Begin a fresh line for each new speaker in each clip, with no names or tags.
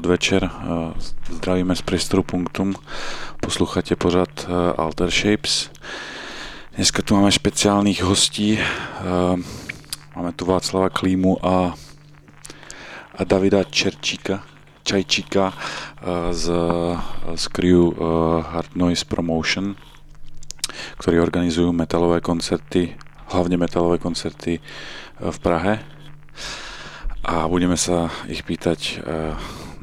podvečer. Eh, zdravíme z priestoru Punktum. Poslucháte pořad eh, Alter Shapes. Dneska tu máme špeciálnych hostí. Eh, máme tu Václava Klímu a, a Davida Čerčíka, Čajčíka z, z crew Hard Noise Promotion, ktorí organizujú metalové koncerty, hlavne metalové koncerty v Prahe a budeme sa ich pýtať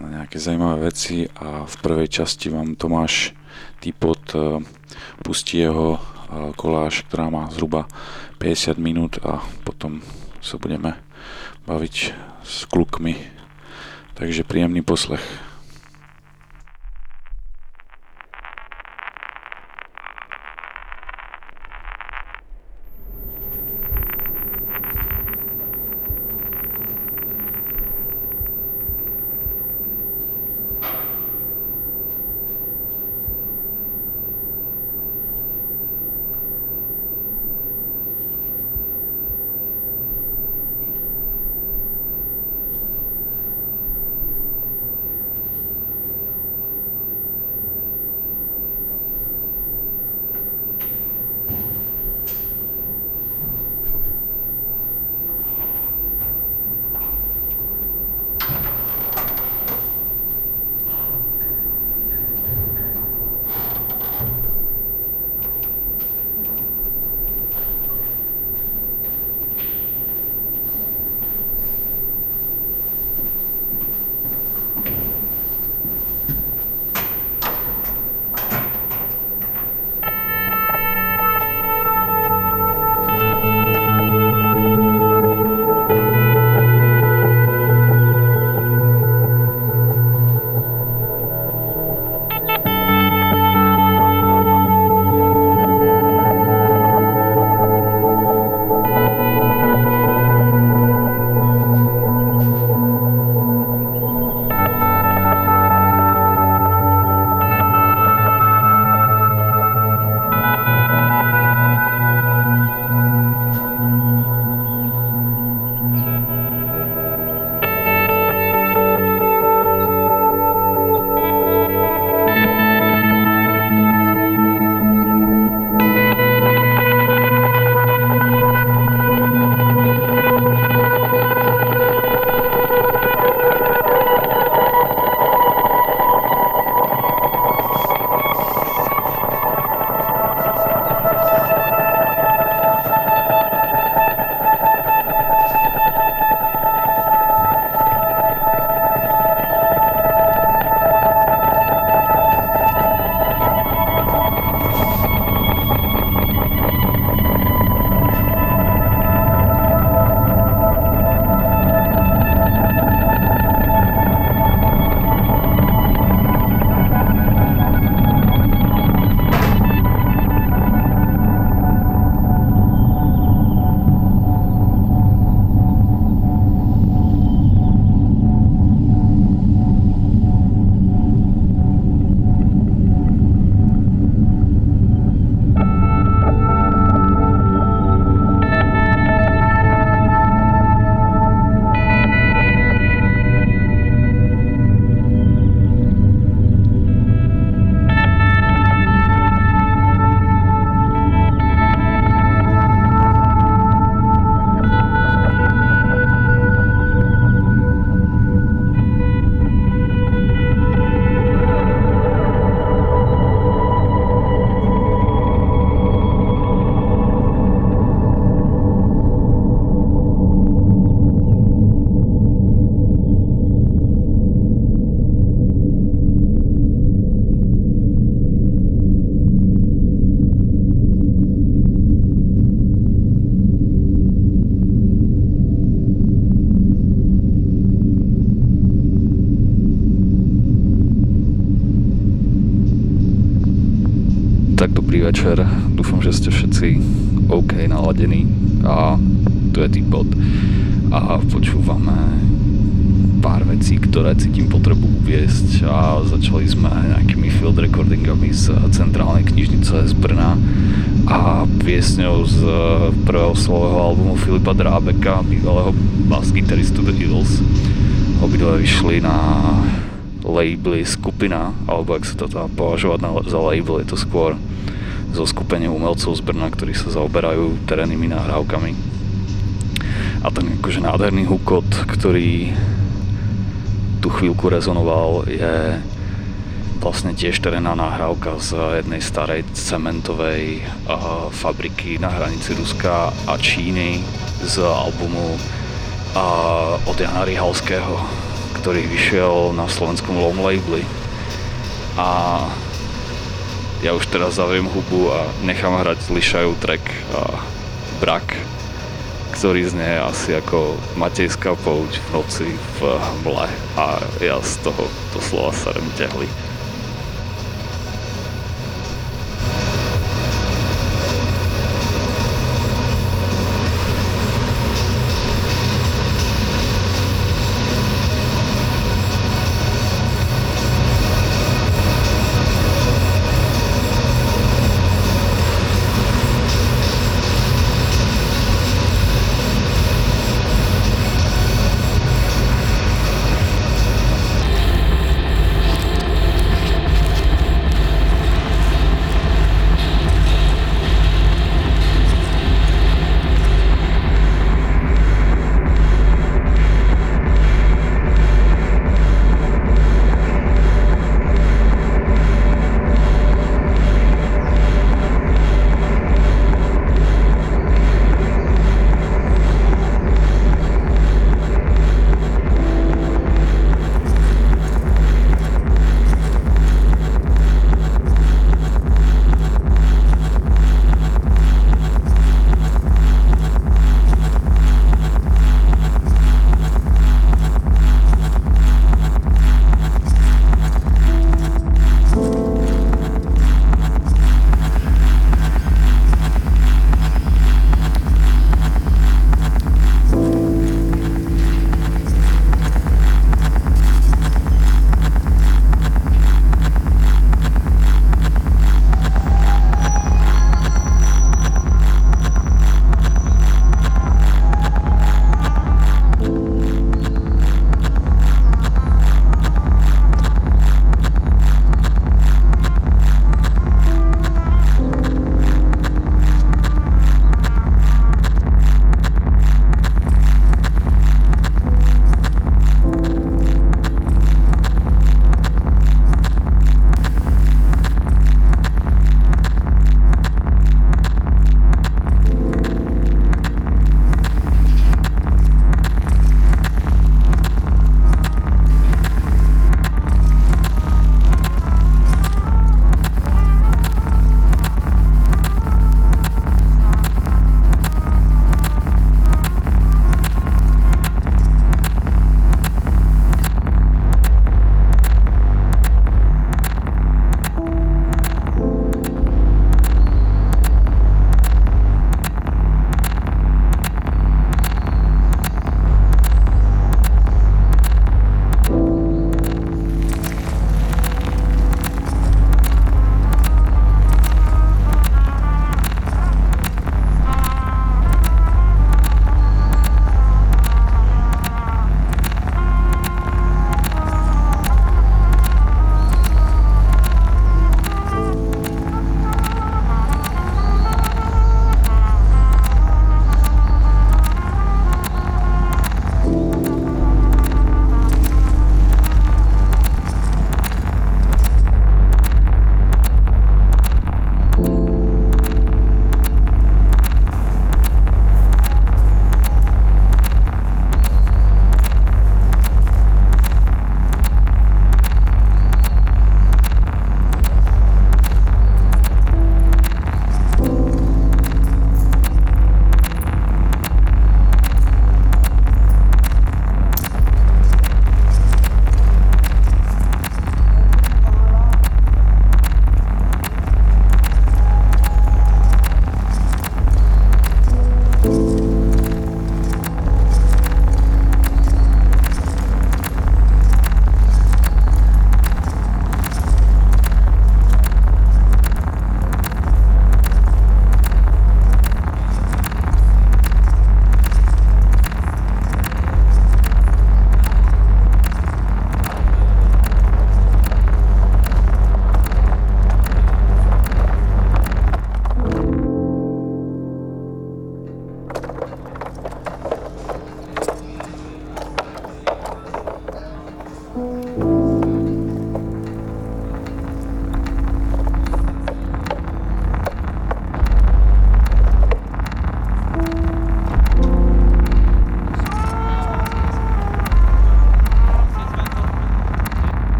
na nejaké zajímavé veci a v prvej časti vám Tomáš Týpot eh, pustí jeho eh, koláž, ktorá má zhruba 50 minút a potom sa budeme baviť s klukmi. Takže príjemný poslech.
Bas-gitaristu The Eagles. Obidve vyšli na labely skupina, alebo ak sa to dá považovať na, za label, je to skôr zo skupenia umelcov z Brna, ktorí sa zaoberajú terénnymi nahrávkami a ten akože nádherný hukot, ktorý tú chvíľku rezonoval, je vlastne tiež terénna nahrávka z jednej starej cementovej uh, fabriky na hranici Ruska a Číny z albumu uh, od Jana Rihalského, ktorý vyšiel na slovenskom Long Label. A ja už teraz zaviem hubu a nechám hrať Lišajú track uh, Brak ktorý znie asi ako Matejská pouť v noci v mle a ja z toho doslova sa tehli.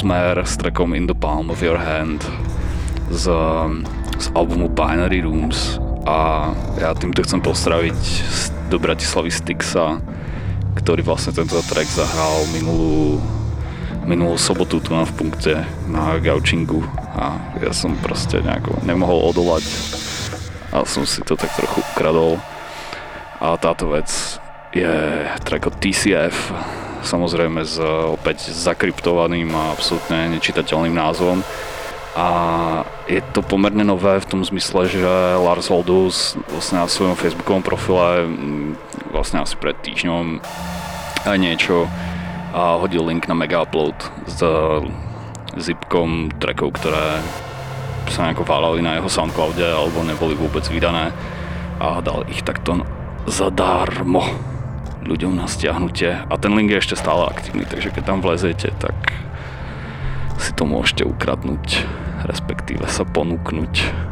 Mayer s trackom In the Palm of Your Hand z, z albumu Binary Rooms. A ja týmto chcem pozdraviť do Bratislavy Stixa, ktorý vlastne tento track zahral minulú, minulú sobotu tu na v punkte na Gaučingu a ja som proste nejako nemohol odolať a som si to tak trochu ukradol a táto vec je track od TCF samozrejme s opäť zakryptovaným a absolútne nečitateľným názvom. A je to pomerne nové v tom zmysle, že Lars Oldus vlastne na svojom facebookovom profile vlastne asi pred týždňom niečo a hodil link na mega upload s zipkom trackov, ktoré sa nejako válali na jeho Soundcloude alebo neboli vôbec vydané a dal ich takto zadarmo ľuďom na stiahnutie a ten link je ešte stále aktívny, takže keď tam vlezete, tak si to môžete ukradnúť, respektíve sa ponúknuť.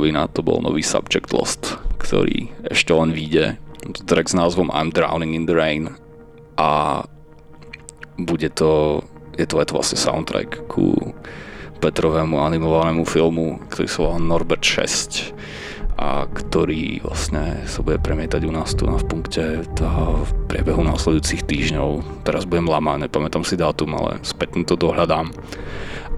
Postrokovina to bol nový Subject Lost, ktorý ešte len vyjde. To track s názvom I'm Drowning in the Rain a bude to, je to, je to vlastne soundtrack ku Petrovému animovanému filmu, ktorý sa volá Norbert 6 a ktorý vlastne sa bude premietať u nás tu na v punkte v priebehu následujúcich týždňov. Teraz budem lamať, nepamätám si dátum, ale spätne to dohľadám.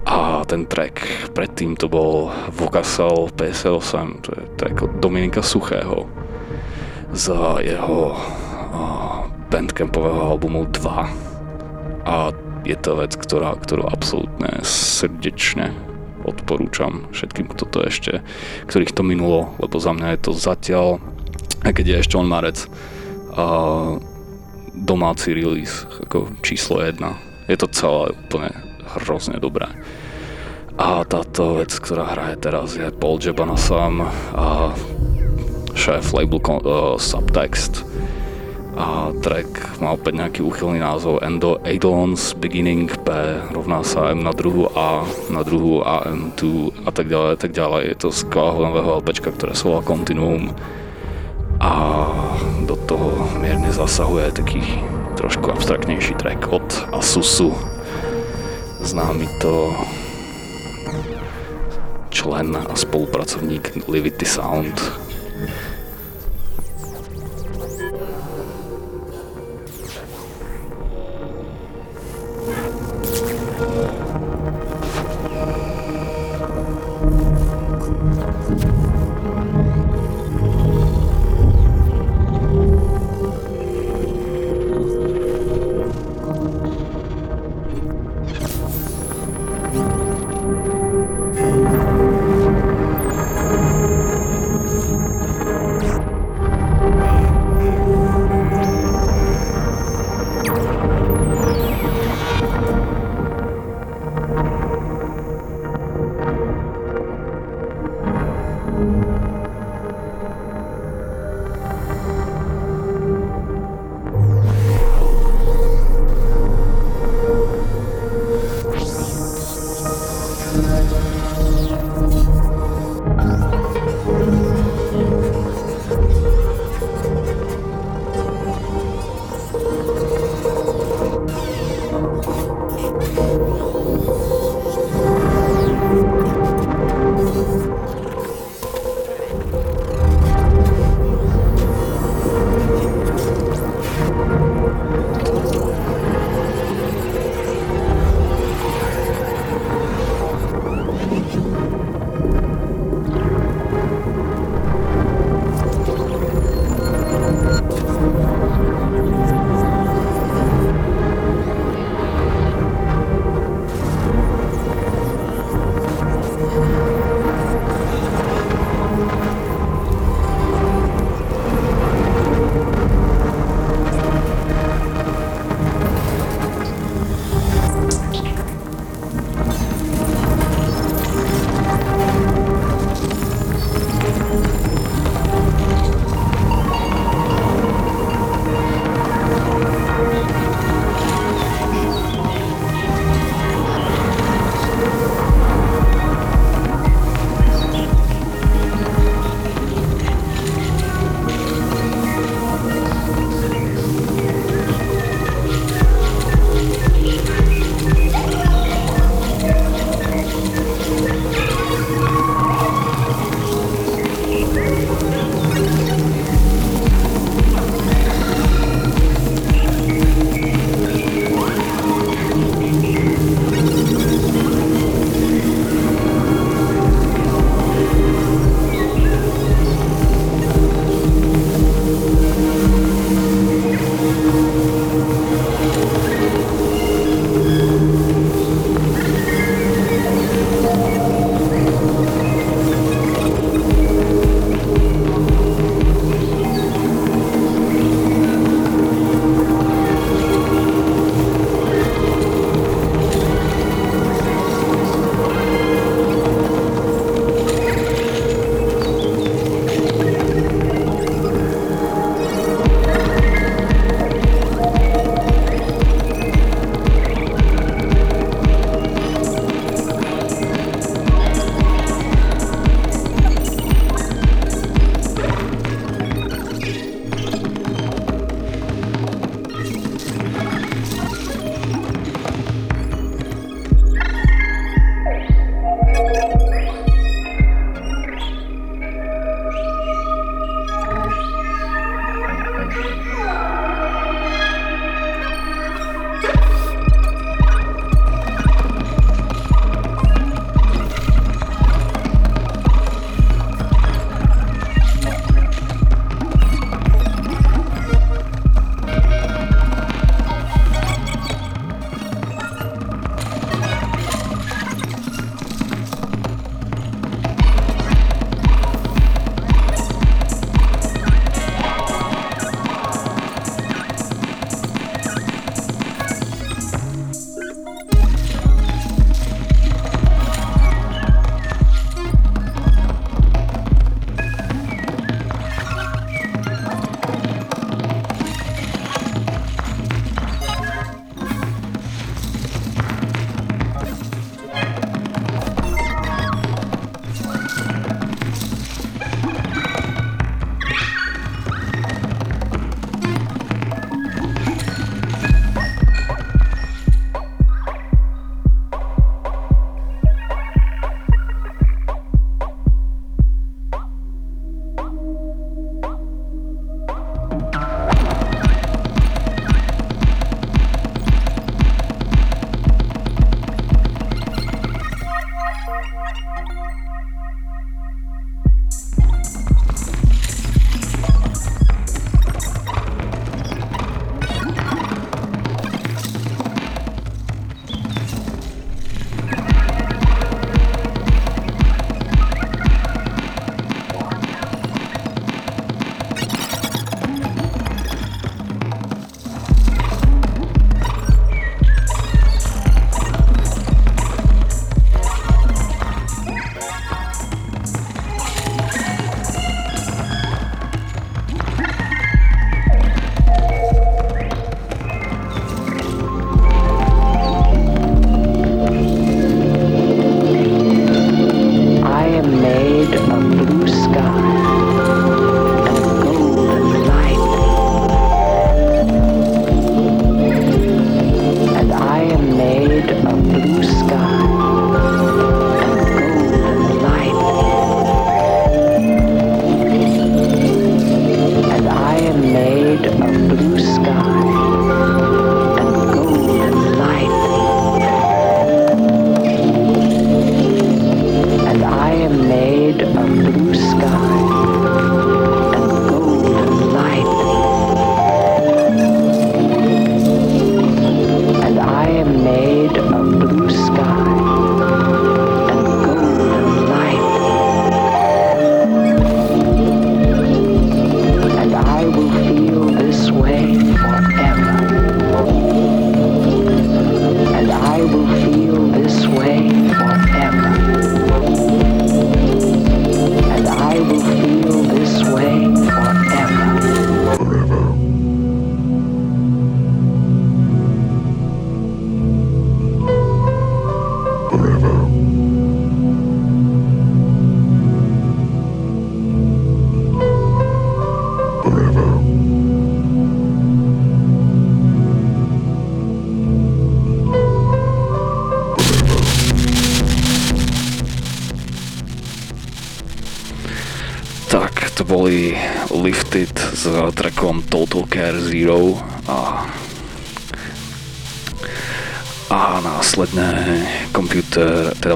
A ten track predtým to bol Vocasel PS8, to je track od Dominika Suchého z jeho bandcampového albumu 2. A je to vec, ktorá, ktorú absolútne srdečne odporúčam všetkým, kto to ešte, ktorých to minulo, lebo za mňa je to zatiaľ, aj keď je ešte on marec, a domáci release, ako číslo jedna. Je to celé úplne hrozne dobré. A táto vec, ktorá hraje teraz je Paul Jebana sám a šéf label uh, Subtext a track má opäť nejaký úchylný názov Endo Eidolons Beginning P rovná sa M na druhú A na druhú A M2 a tak a tak ďalej. Je to z nového LPčka, ktoré sa volá Continuum a do toho mierne zasahuje taký trošku abstraktnejší track od Asusu známy to člen a spolupracovník Livity Sound.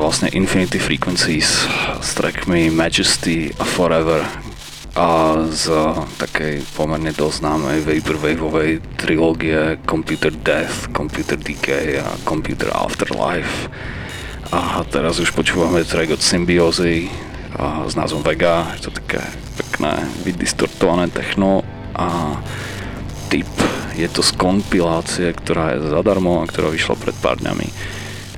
Vlastne Infinity Frequencies s trackmi Majesty a Forever a z takej pomerne dosť známej Vaporwaveovej trilógie Computer Death, Computer Decay a Computer Afterlife. A teraz už počúvame track od Symbiozy a s názvom Vega, je to také pekné, vydistortované techno a typ je to z kompilácie, ktorá je zadarmo a ktorá vyšla pred pár dňami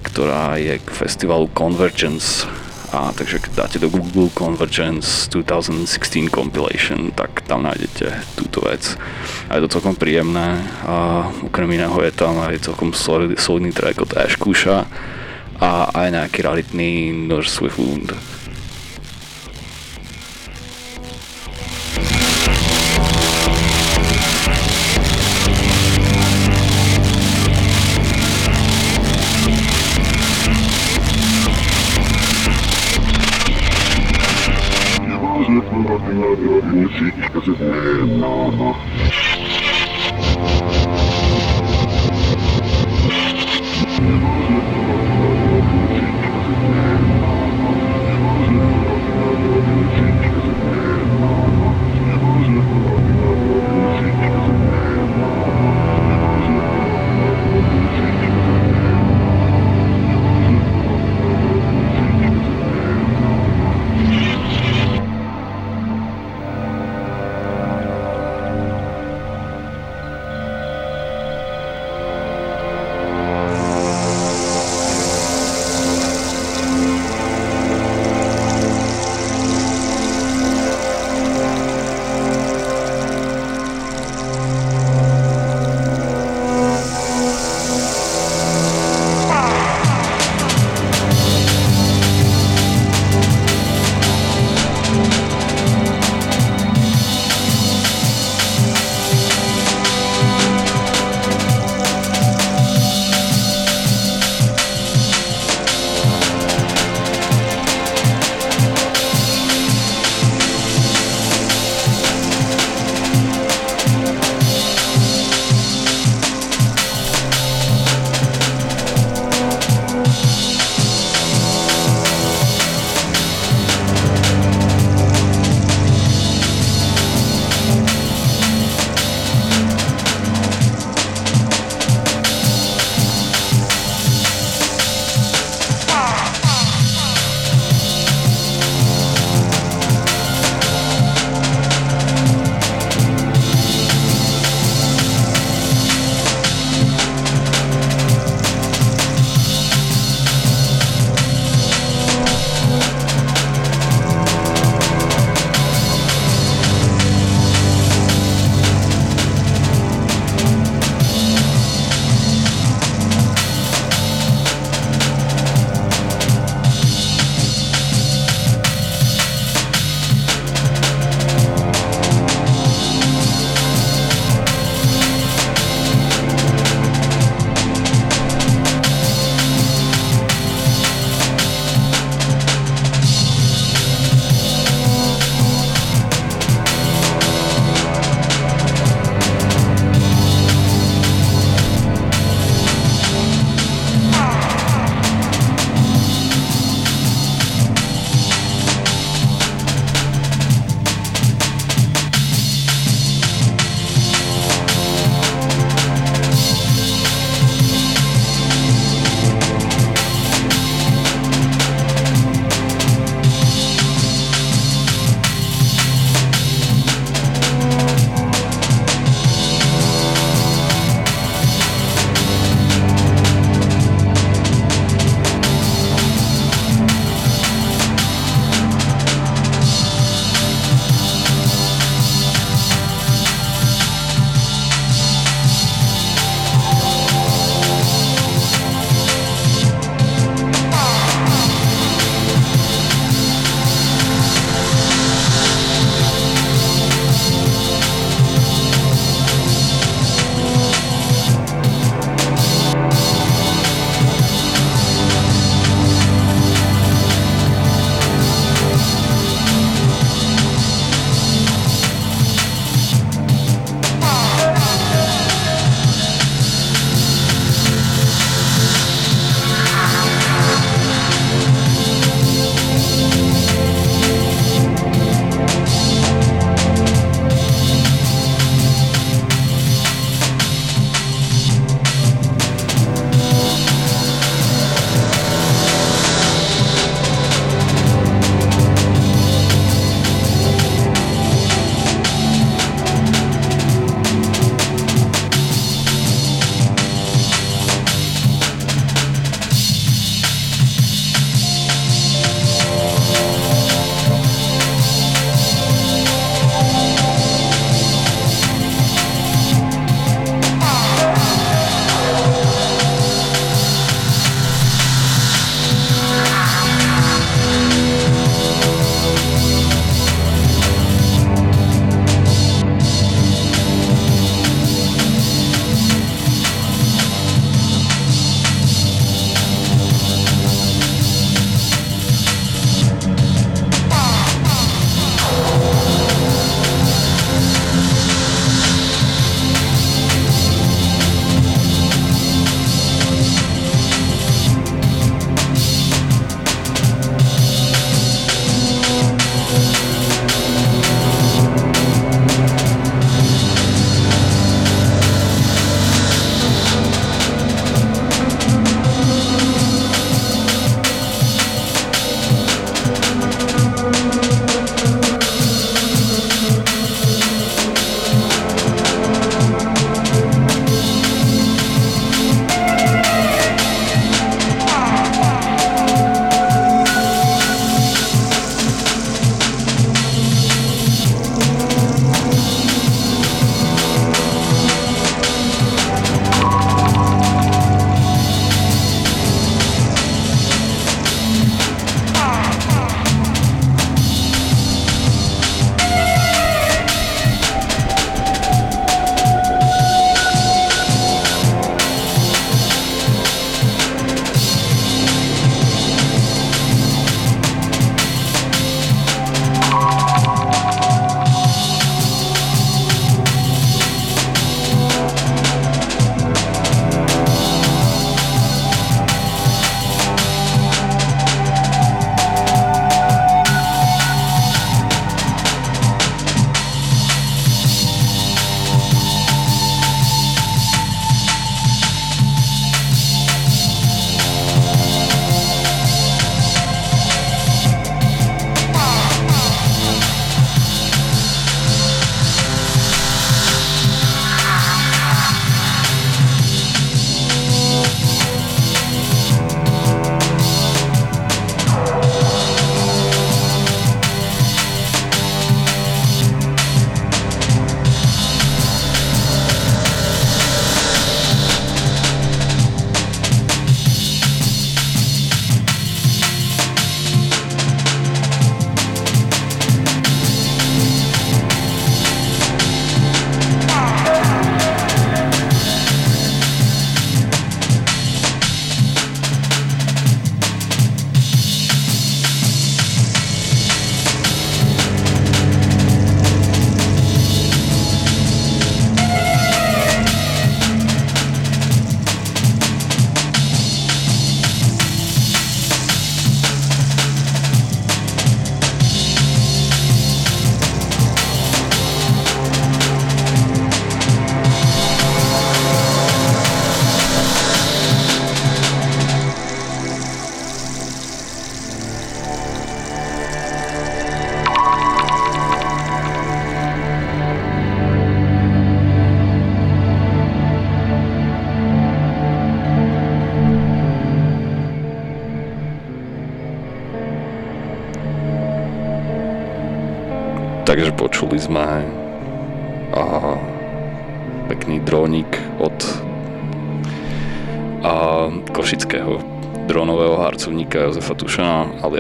ktorá je k festivalu Convergence a takže dáte do Google Convergence 2016 compilation, tak tam nájdete túto vec. A je to celkom príjemné a okrem iného je tam aj celkom solidný track od Ash Kusha a aj nejaký raritný Nurse with Wound.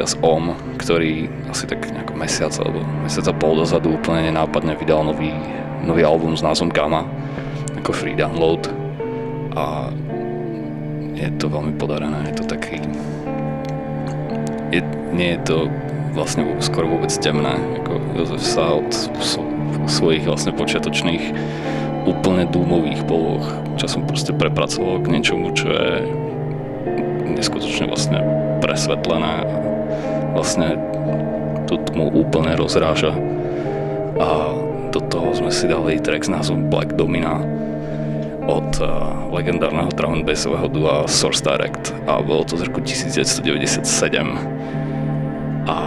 Alias OM, ktorý asi tak nejako mesiac alebo mesiac a pol dozadu úplne nenápadne vydal nový, nový album s názvom Gamma ako free download. A je to veľmi podarené, je to taký je, nie je to vlastne skoro vôbec temné, ako Jozef sa od svojich vlastne počiatočných úplne dúmových poloh časom proste prepracoval k niečomu, čo je neskutočne vlastne presvetlené vlastne tú tmu úplne rozráža. A do toho sme si dali track s názvom Black Domina od uh, legendárneho drum bassového dua Source Direct a bolo to z roku 1997 a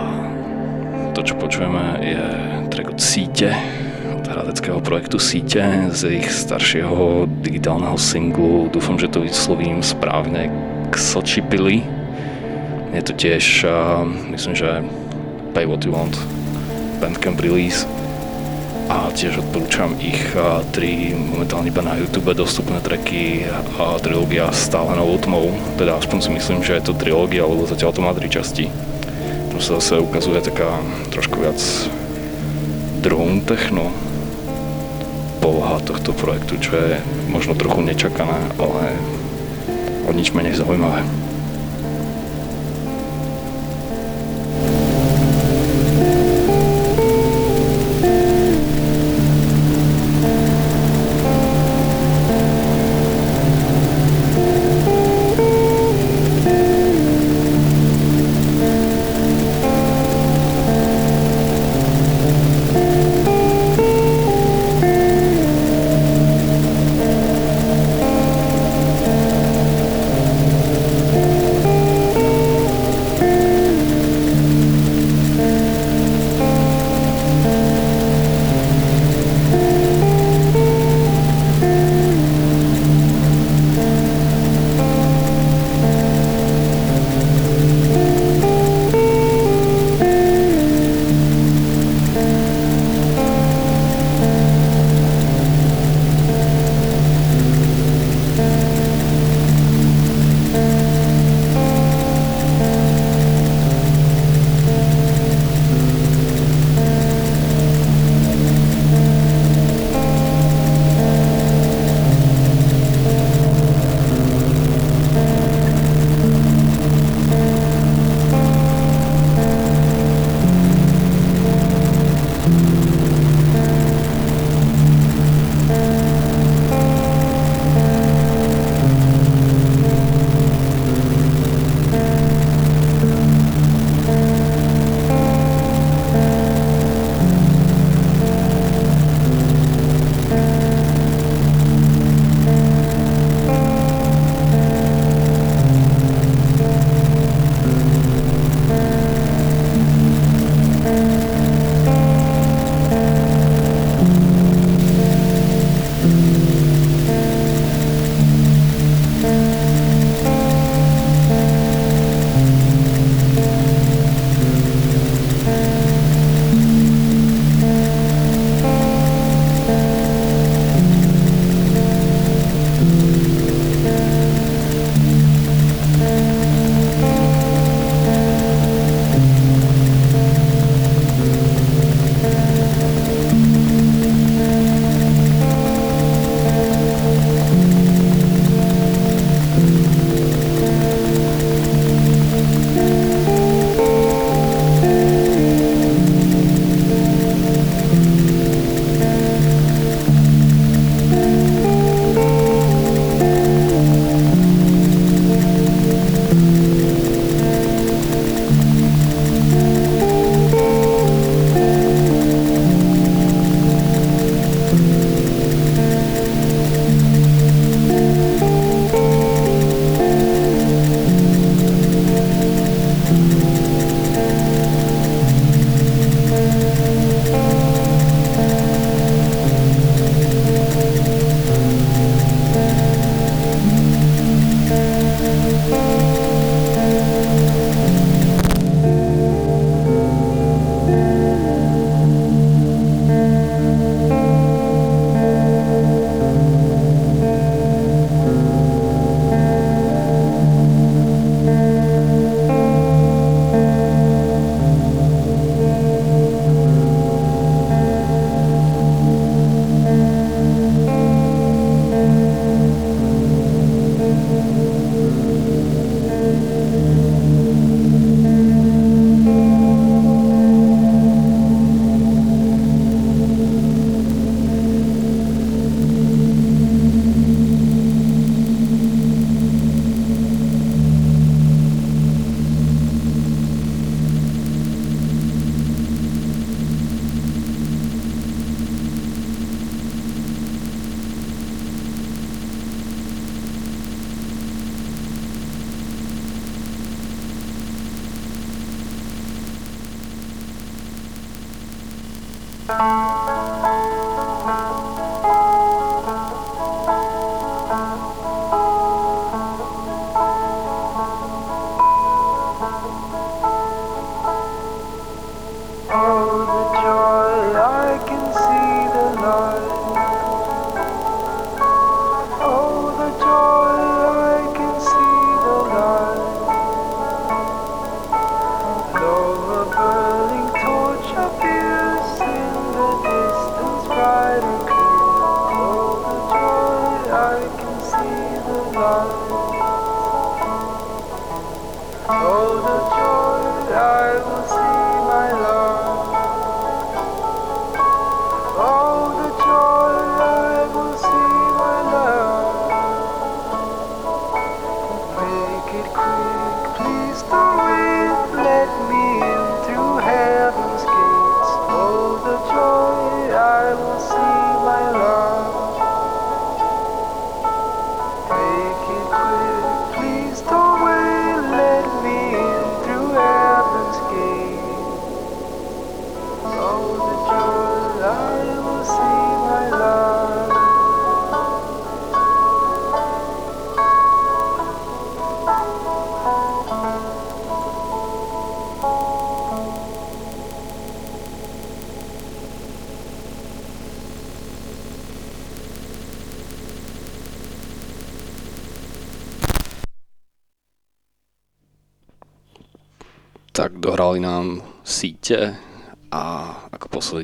to čo počujeme je track od Síte od hradeckého projektu Síte z ich staršieho digitálneho singlu. Dúfam, že to vyslovím správne Xochipilli. Je to tiež, uh, myslím, že Pay What You Want Bandcamp release a tiež odporúčam ich tri momentálne iba na YouTube dostupné tracky a trilógia stále novou tmou, teda aspoň si myslím, že je to trilógia, lebo zatiaľ to má tri časti. Tam sa zase ukazuje taká trošku viac drone techno poloha tohto projektu, čo je možno trochu nečakané, ale o nič menej zaujímavé.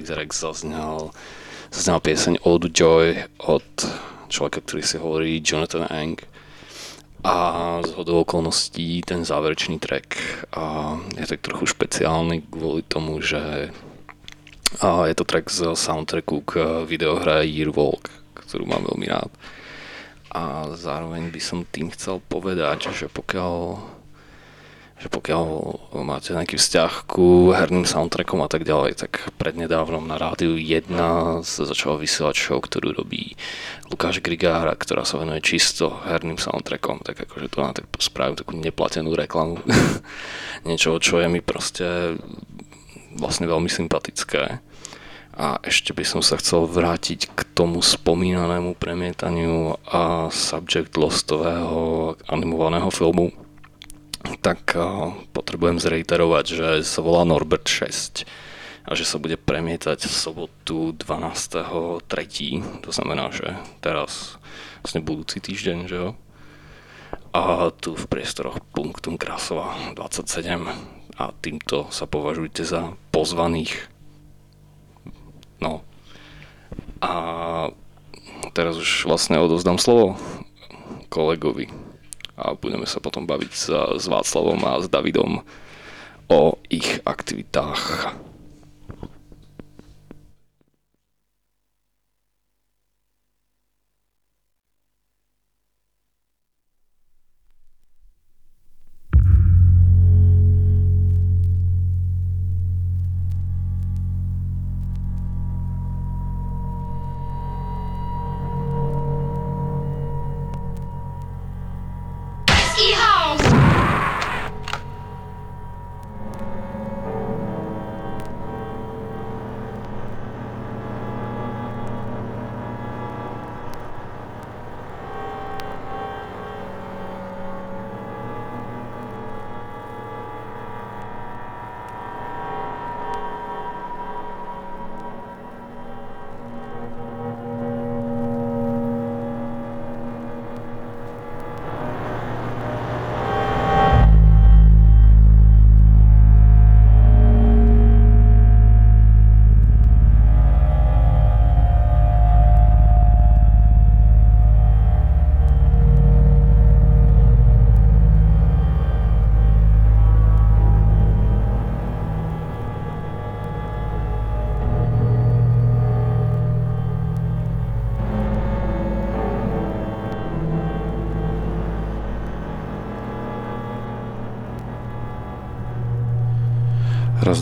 Track zaznel, zaznel pieseň Old Joy od človeka, ktorý si hovorí Jonathan Ang a z hodou okolností ten záverečný track a je tak trochu špeciálny kvôli tomu, že a je to track z soundtracku k videohre Yearwalk, ktorú mám veľmi rád. A zároveň by som tým chcel povedať, že pokiaľ že pokiaľ máte nejaký vzťah ku herným soundtrackom a tak ďalej, tak prednedávnom na rádiu 1 sa začala vysielať show, ktorú robí Lukáš Grigára, ktorá sa venuje čisto herným soundtrackom, tak akože to na tak spravím takú neplatenú reklamu. Niečo, čo je mi proste vlastne veľmi sympatické. A ešte by som sa chcel vrátiť k tomu spomínanému premietaniu a subject lostového animovaného filmu tak potrebujem zreiterovať, že sa volá Norbert 6 a že sa bude premietať v sobotu 12.3. To znamená, že teraz vlastne budúci týždeň, že jo? A tu v priestoroch Punktum Krasova 27 a týmto sa považujte za pozvaných. No. A teraz už vlastne odozdám slovo kolegovi a budeme sa potom baviť s, s Václavom a s Davidom o ich aktivitách.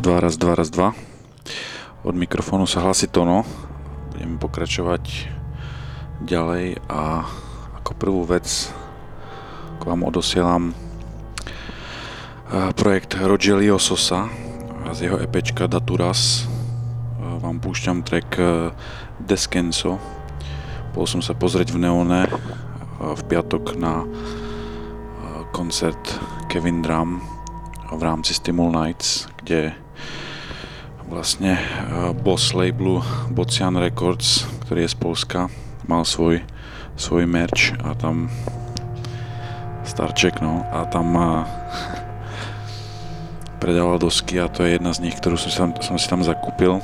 Dva, raz, dva, raz, dva. Od mikrofónu sa hlasí Tono. Budeme pokračovať ďalej a ako prvú vec k vám odosielam projekt Rogelio Sosa z jeho EPčka Daturas vám púšťam track Deskenso. Bol som sa pozrieť v Neone v piatok na koncert Kevin Drum v rámci Stimul Nights, kde vlastne boss labelu Bocian Records, ktorý je z Polska, mal svoj, svoj merch a tam Starček, no, a tam predával dosky a to je jedna z nich, ktorú som si tam, som si tam zakúpil.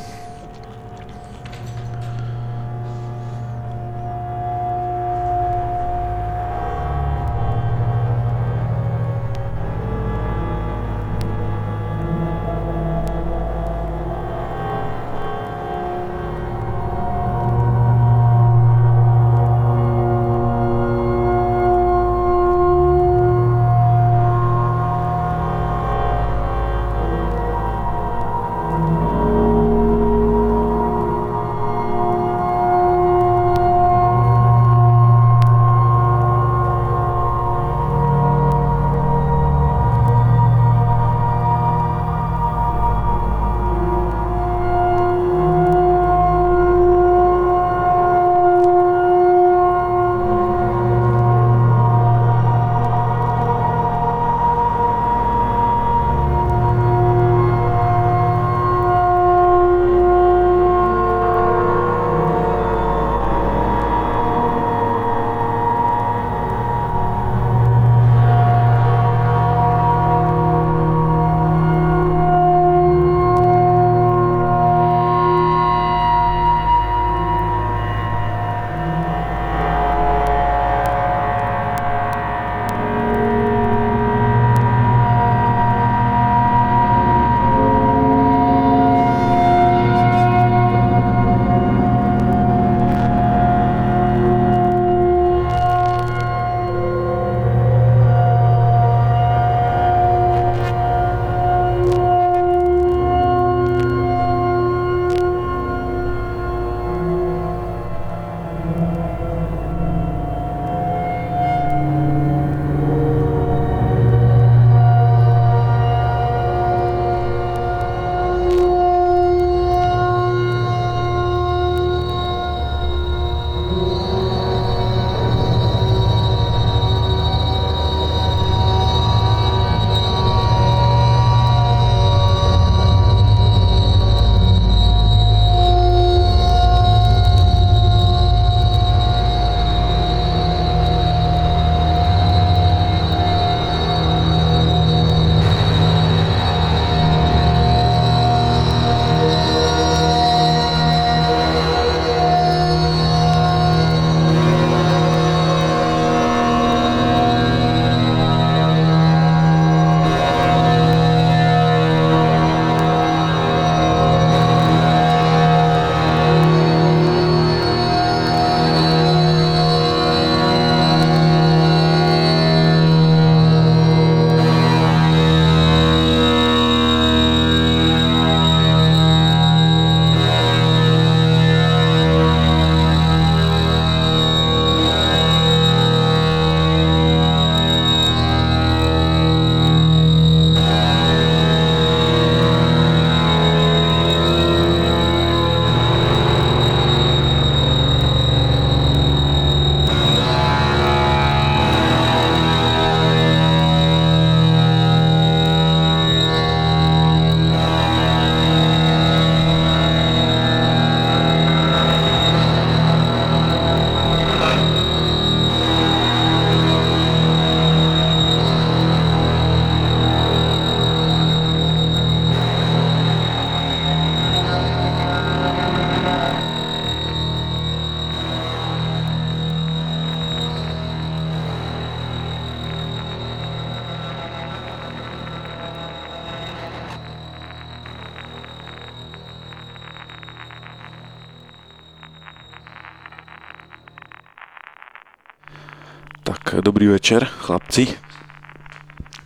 Dobrý večer, chlapci.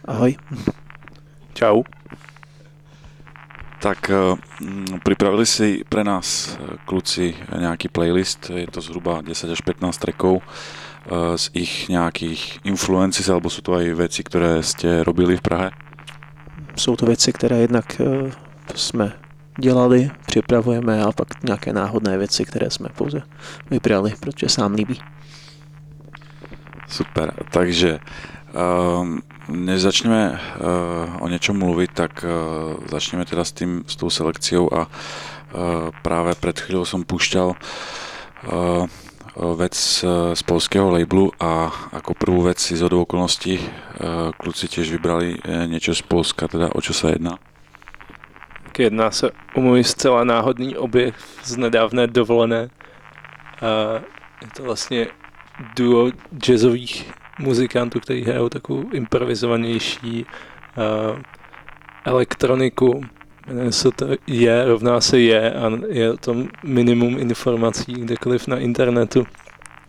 Ahoj. Čau.
Tak mm, pripravili si pre nás eh, kluci nějaký playlist, je to zhruba 10 až 15 trackov eh, z ich nějakých influencí, alebo jsou to aj věci, které jste robili v Prahe?
Jsou to věci, které jednak jsme dělali, připravujeme a pak nějaké náhodné věci, které jsme pouze vybrali, protože se nám líbí.
Super, takže um, než začneme uh, o něčem mluvit, tak uh, začneme teda s, tým, s tou selekciou a uh, právě před chvílou jsem pušťal uh, vec z polského labelu a jako první vec si z okolností kluci těž vybrali něco z Polska, teda o čo se jedná?
Jedná se o můj zcela náhodný objev z nedávné dovolené. Je to vlastně duo jazzových muzikantů, kteří hrajou takovou improvizovanější uh, elektroniku. Se to Je, rovná se Je a je to minimum informací kdekoliv na internetu.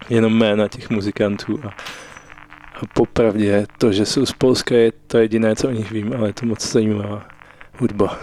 Jenom jména těch muzikantů a, a popravdě to, že jsou z Polska, je to jediné, co o nich vím, ale je to moc zajímavá hudba.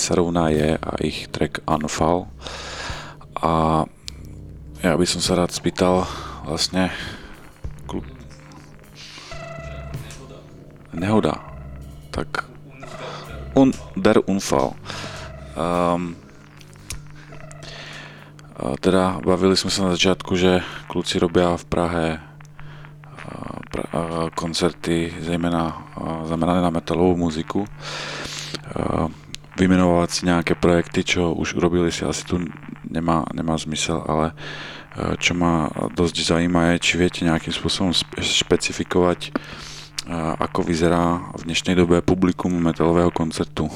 Eh, Je a ich track Unfall. A já bych se rád spýtal vlastně klub... Nehoda. Tak un, der Unfall. Um, teda bavili jsme se na začátku, že kluci robí v Prahe koncerty, zejména zamerané na metalovou muziku. Vymenovat si nějaké projekty, čo už urobili si asi tu nemá, nemá zmysel, ale čo ma dosť zajímá je, či viete nejakým spôsobom špecifikovať, ako vyzerá v dnešnej dobe publikum metalového koncertu.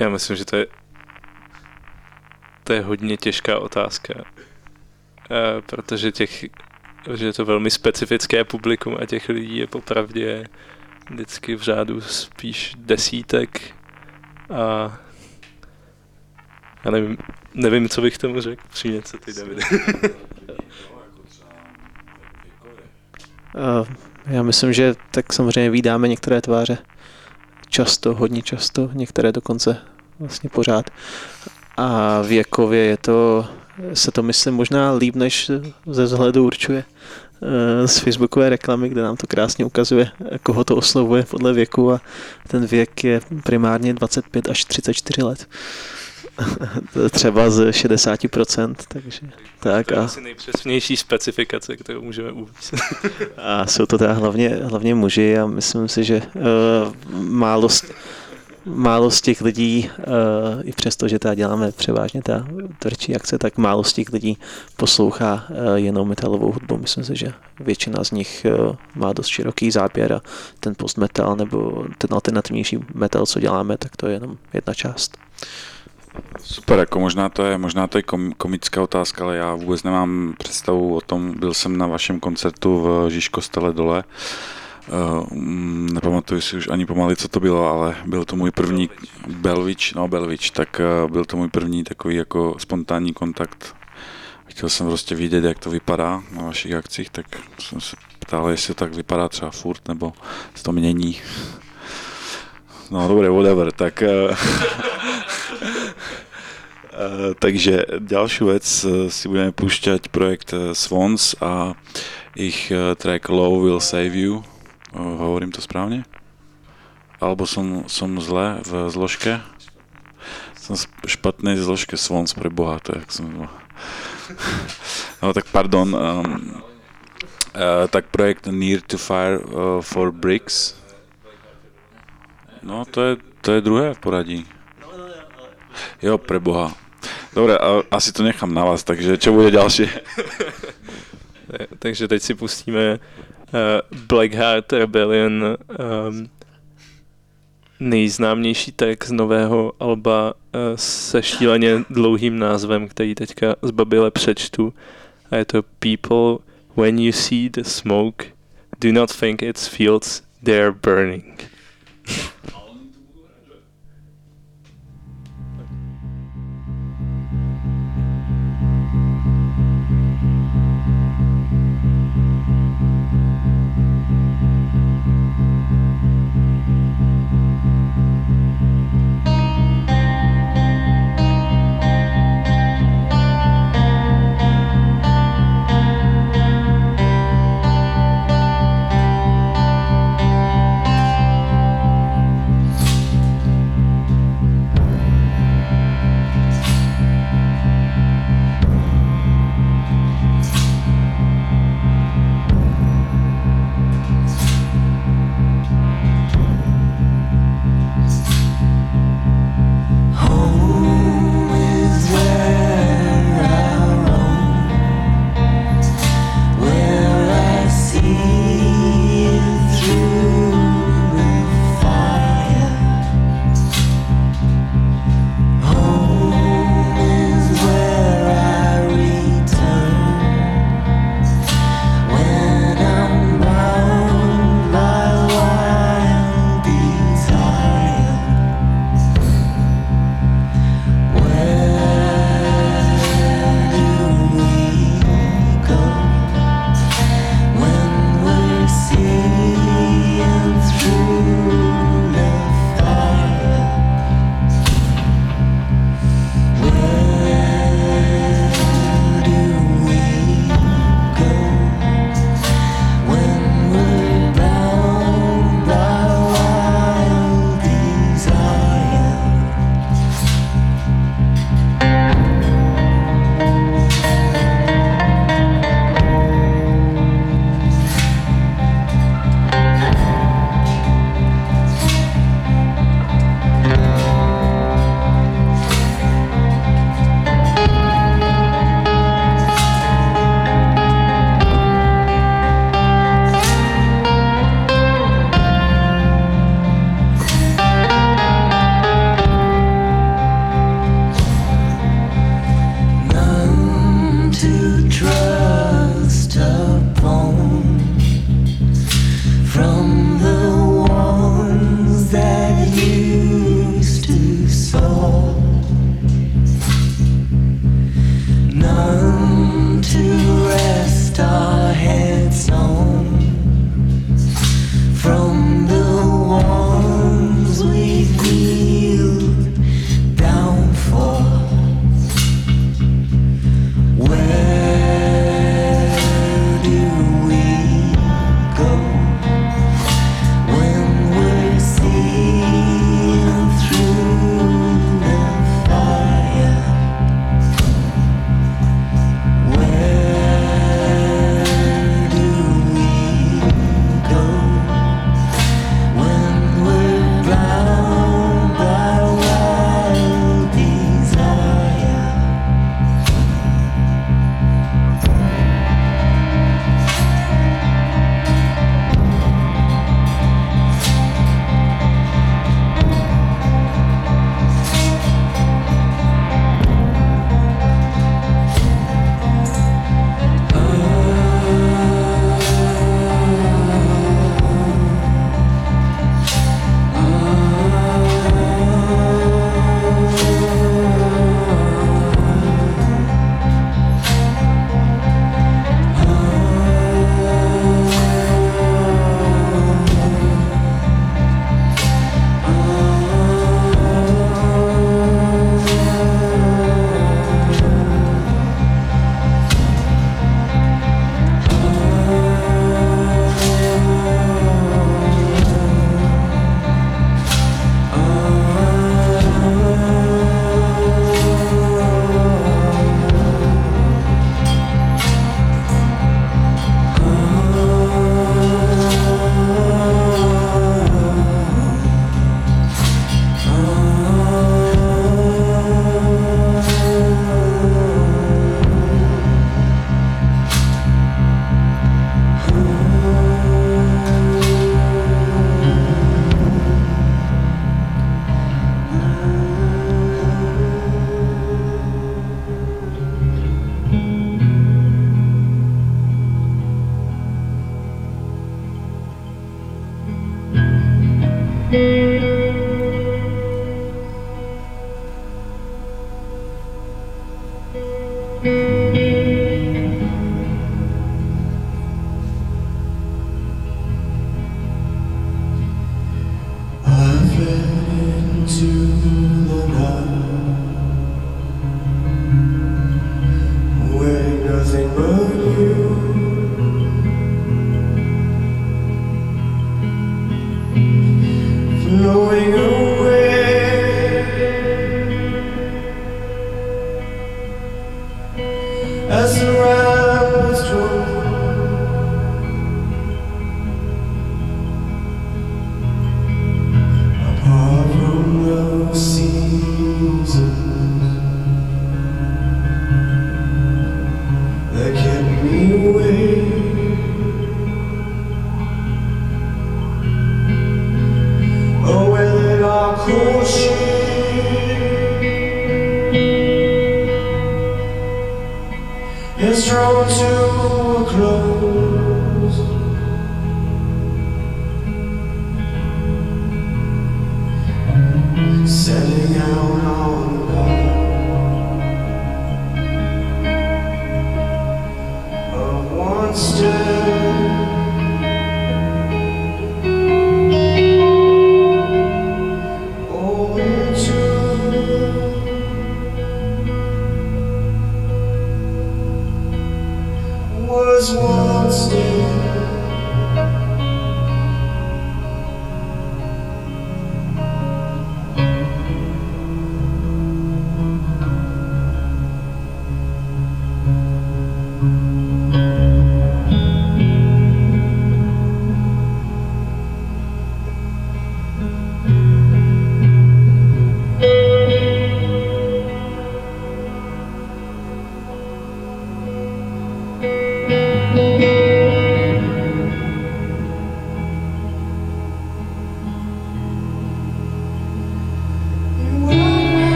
Já myslím, že to je to je hodně těžká otázka, e, protože těch, že je to velmi specifické publikum a těch lidí je popravdě vždycky v řádu spíš desítek a já nevím, nevím, co bych tomu řekl. Přijde co ty, David.
Já myslím, že tak samozřejmě vydáme některé tváře často, hodně často, některé dokonce vlastně pořád. A věkově je to, se to myslím možná líp, než ze vzhledu určuje eh, z facebookové reklamy, kde nám to krásně ukazuje, koho to oslovuje podle věku a ten věk je primárně 25 až 34 let. Třeba z 60%, takže tak.
To je a, asi nejpřesnější specifikace, kterou můžeme uvést.
a jsou to teda hlavně, hlavně muži a myslím si, že uh, málo, málo z těch lidí, uh, i přesto, že teda děláme převážně ta tvrdší akce, tak málo z těch lidí poslouchá uh, jenom metalovou hudbu. Myslím si, že většina z nich uh, má dost široký záběr a ten postmetal nebo ten alternativnější metal, co děláme, tak to je jenom jedna část.
Super, jako možná to je, možná to je komická otázka, ale já vůbec nemám představu o tom, byl jsem na vašem koncertu v Žižkostele dole, Uh, nepamatuju si už ani pomaly, co to bylo, ale byl to můj první Belvič, no Belvič, tak uh, byl to můj první takový jako spontánní kontakt. Chtěl jsem prostě vidět, jak to vypadá na vašich akcích, tak jsem se ptal, jestli to tak vypadá třeba furt, nebo se to mění. No dobré, whatever, tak... Uh, Uh, takže další věc uh, si budeme pušťať projekt uh, Swans a ich track Low Will Save You. Hovorím to správně? Alebo som, som zle v zložke? Som v zložke Swans pre Boha, to je. No tak pardon. Um, uh, tak projekt Near to Fire uh, for Bricks. No to je, to je druhé v poradí. Jo, pre Boha. Dobre, asi to nechám na vás, takže čo bude ďalšie?
takže teď si pustíme Blackheart Rebellion, um, nejznámější track z nového alba uh, se šíleně dlouhým názvem, který teďka z Babyle přečtu. A je to People, when you see the smoke, do not think it's fields, they're burning.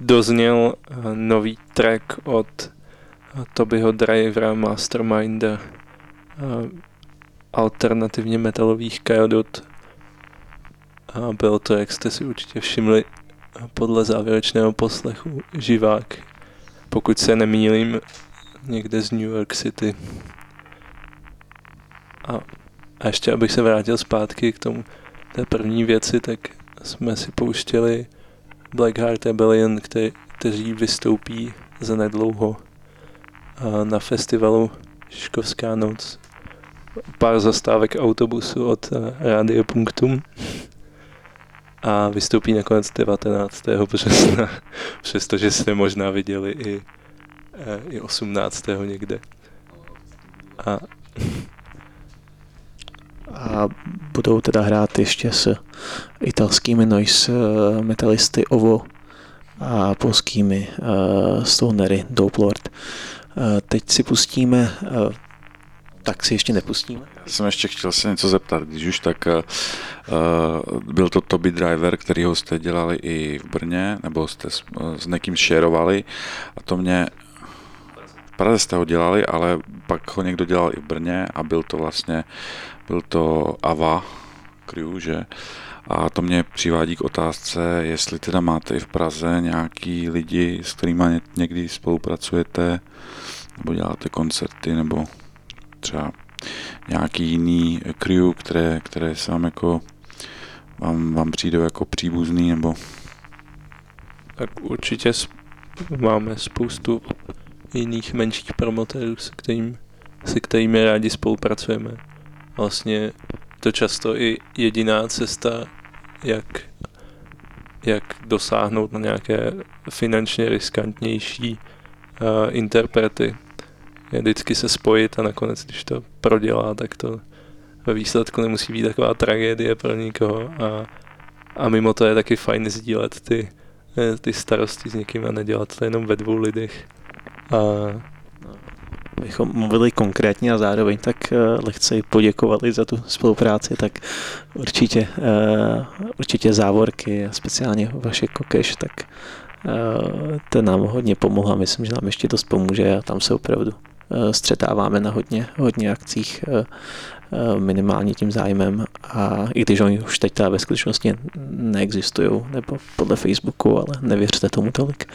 dozněl eh, nový track od eh, Tobyho Drivera, Masterminda, eh, alternativně metalových Kajodot. A byl to, jak jste si určitě všimli, podle závěrečného poslechu živák, pokud se nemýlím, někde z New York City. A, a ještě abych se vrátil zpátky k tomu té první věci, tak jsme si pouštěli Blackheart Rebellion, kte, kteří vystoupí za nedlouho na festivalu Šiškovská noc. Pár zastávek autobusu od Radio Punktum a vystoupí nakonec 19. března, přestože jste možná viděli i, e, i 18. někde. A
a budou teda hrát ještě s italskými noise eh, metalisty OVO a polskými uh, stonery Dope Lord. Uh, teď si pustíme, uh, tak si ještě nepustíme.
Já jsem ještě chtěl se něco zeptat, když už tak uh, byl to Toby Driver, který ho jste dělali i v Brně, nebo jste s, s někým šerovali a to mě v Praze jste ho dělali, ale pak ho někdo dělal i v Brně a byl to vlastně byl to Ava Crew, že? A to mě přivádí k otázce, jestli teda máte i v Praze nějaký lidi, s kterými někdy spolupracujete, nebo děláte koncerty, nebo třeba nějaký jiný crew, které, které se vám jako vám, vám přijde jako příbuzný, nebo
tak určitě máme spoustu jiných menších promotérů, se, kterým, se kterými rádi spolupracujeme vlastně to často i jediná cesta, jak, jak dosáhnout na nějaké finančně riskantnější uh, interprety. Je vždycky se spojit a nakonec, když to prodělá, tak to ve výsledku nemusí být taková tragédie pro nikoho a, a mimo to je taky fajn sdílet ty, eh, ty starosti s někým a nedělat to jenom ve dvou lidech. A
bychom mluvili konkrétně a zároveň tak eh, lehce poděkovali za tu spolupráci, tak určitě, eh, určitě závorky a speciálně vaše kokeš, tak eh, to nám hodně pomohla, myslím, že nám ještě dost pomůže a tam se opravdu střetáváme na hodně, hodně akcích minimálně tím zájmem a i když oni už teď teda ve skutečnosti neexistují, nebo podle Facebooku, ale nevěřte tomu tolik.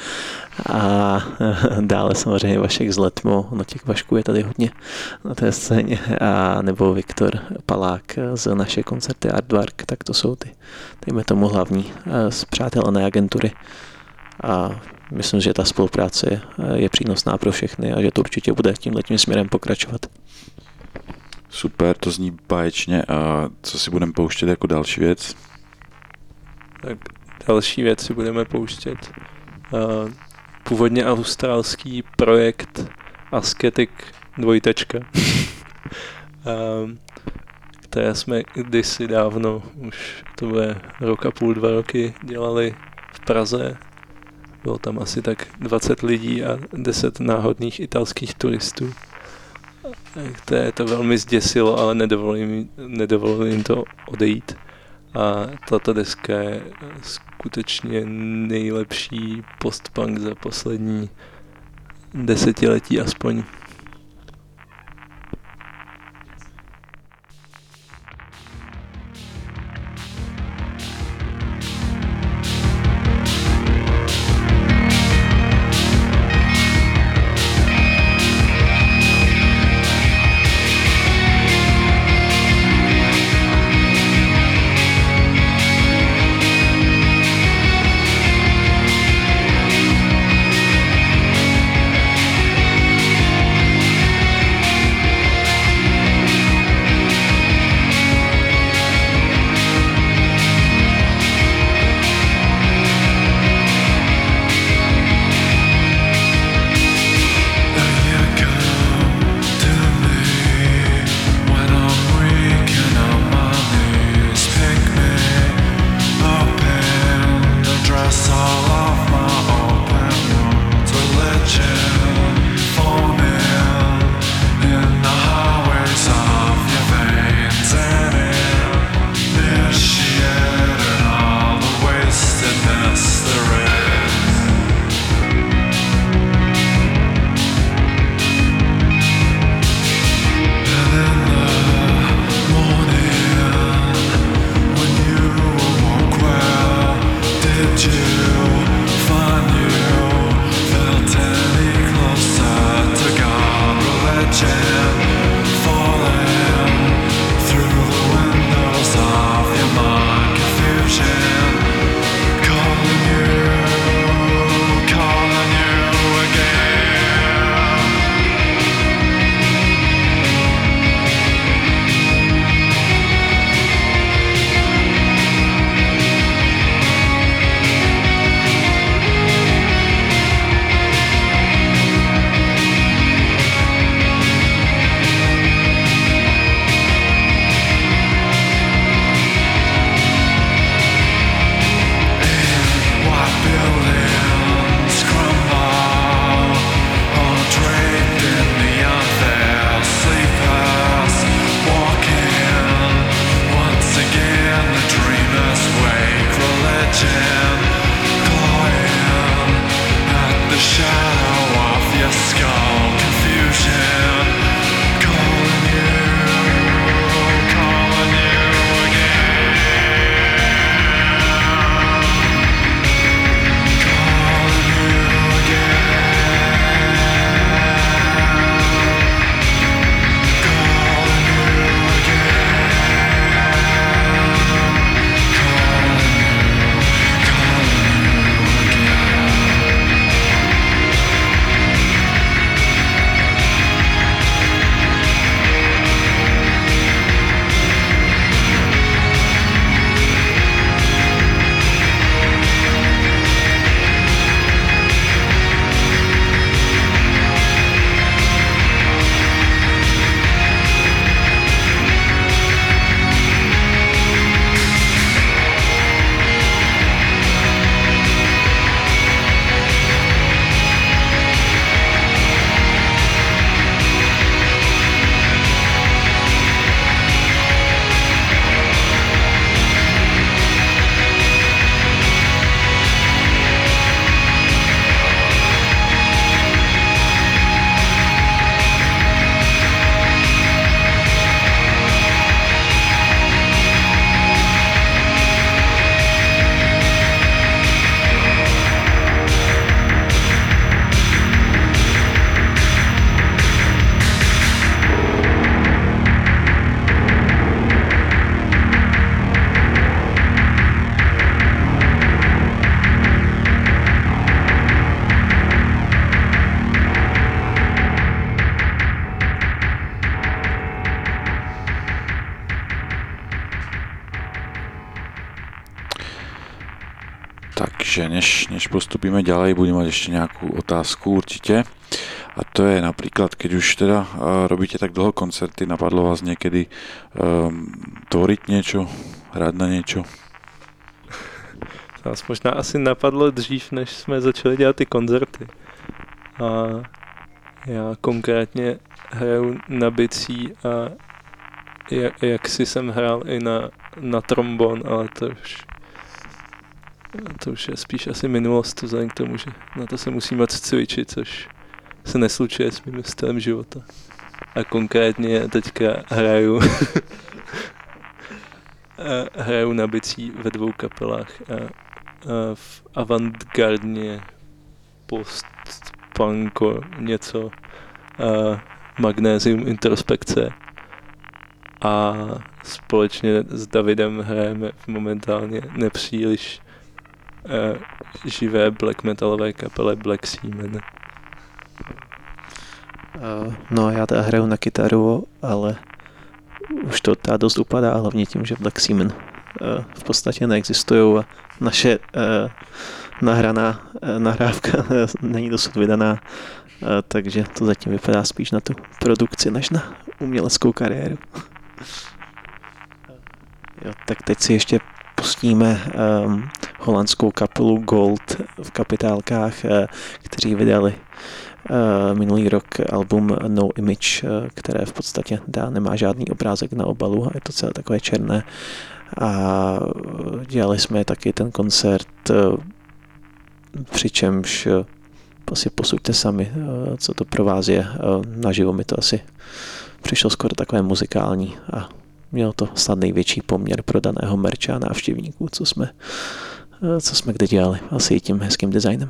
A eh, dále samozřejmě Vašek z Letmo, no těch Vašků je tady hodně na té scéně, a nebo Viktor Palák z naše koncerty Artwork, tak to jsou ty, dejme tomu hlavní eh, zpřátelené agentury. A myslím, že ta spolupráce je přínosná pro všechny a že to určitě bude tím letním směrem pokračovat.
Super, to zní báječně. A co si budeme pouštět jako další věc?
Tak další věc si budeme pouštět. Uh, původně australský projekt Asketic dvojtečka. uh, které jsme kdysi dávno, už to bude rok a půl, dva roky, dělali v Praze. Bylo tam asi tak 20 lidí a 10 náhodných italských turistů které to velmi zděsilo, ale nedovolili, nedovolili jim to odejít. A tato deska je skutečně nejlepší postpunk za poslední desetiletí aspoň.
Postupíme ďalej, budeme mať ešte nejakú otázku určite. A to je napríklad, keď už teda uh, robíte tak dlho koncerty, napadlo vás niekedy um, tvoriť niečo, hrať na niečo?
Nás možná asi napadlo dřív, než jsme začali dělat ty koncerty. A já konkrétně hraju na bicí a jak, jak si jsem hrál i na, na trombon, ale to už to už je spíš asi minulost, vzhledem k tomu, že na to se musím moc cvičit, což se neslučuje s mým stylem života. A konkrétně teďka hraju hraju na bicí ve dvou kapelách a, a v avantgardně post-punko něco a magnézium introspekce a společně s Davidem hrajeme momentálně nepříliš živé black metalové kapele Black Seaman.
Uh, no já teda hraju na kytaru, ale už to teda dost upadá, hlavně tím, že Black Seaman uh, v podstatě neexistují a naše uh, nahraná uh, nahrávka uh, není dosud vydaná, uh, takže to zatím vypadá spíš na tu produkci, než na uměleckou kariéru. Jo, tak teď si ještě pustíme um, holandskou kapelu Gold v kapitálkách, uh, kteří vydali uh, minulý rok album No Image, uh, které v podstatě dá, nemá žádný obrázek na obalu a je to celé takové černé. A dělali jsme taky ten koncert, přičemž asi posuďte sami, co to pro vás je. Naživo mi to asi přišlo skoro takové muzikální a mělo to snad největší poměr prodaného merča a návštěvníků, co jsme, co jsme kdy dělali. Asi i tím hezkým designem.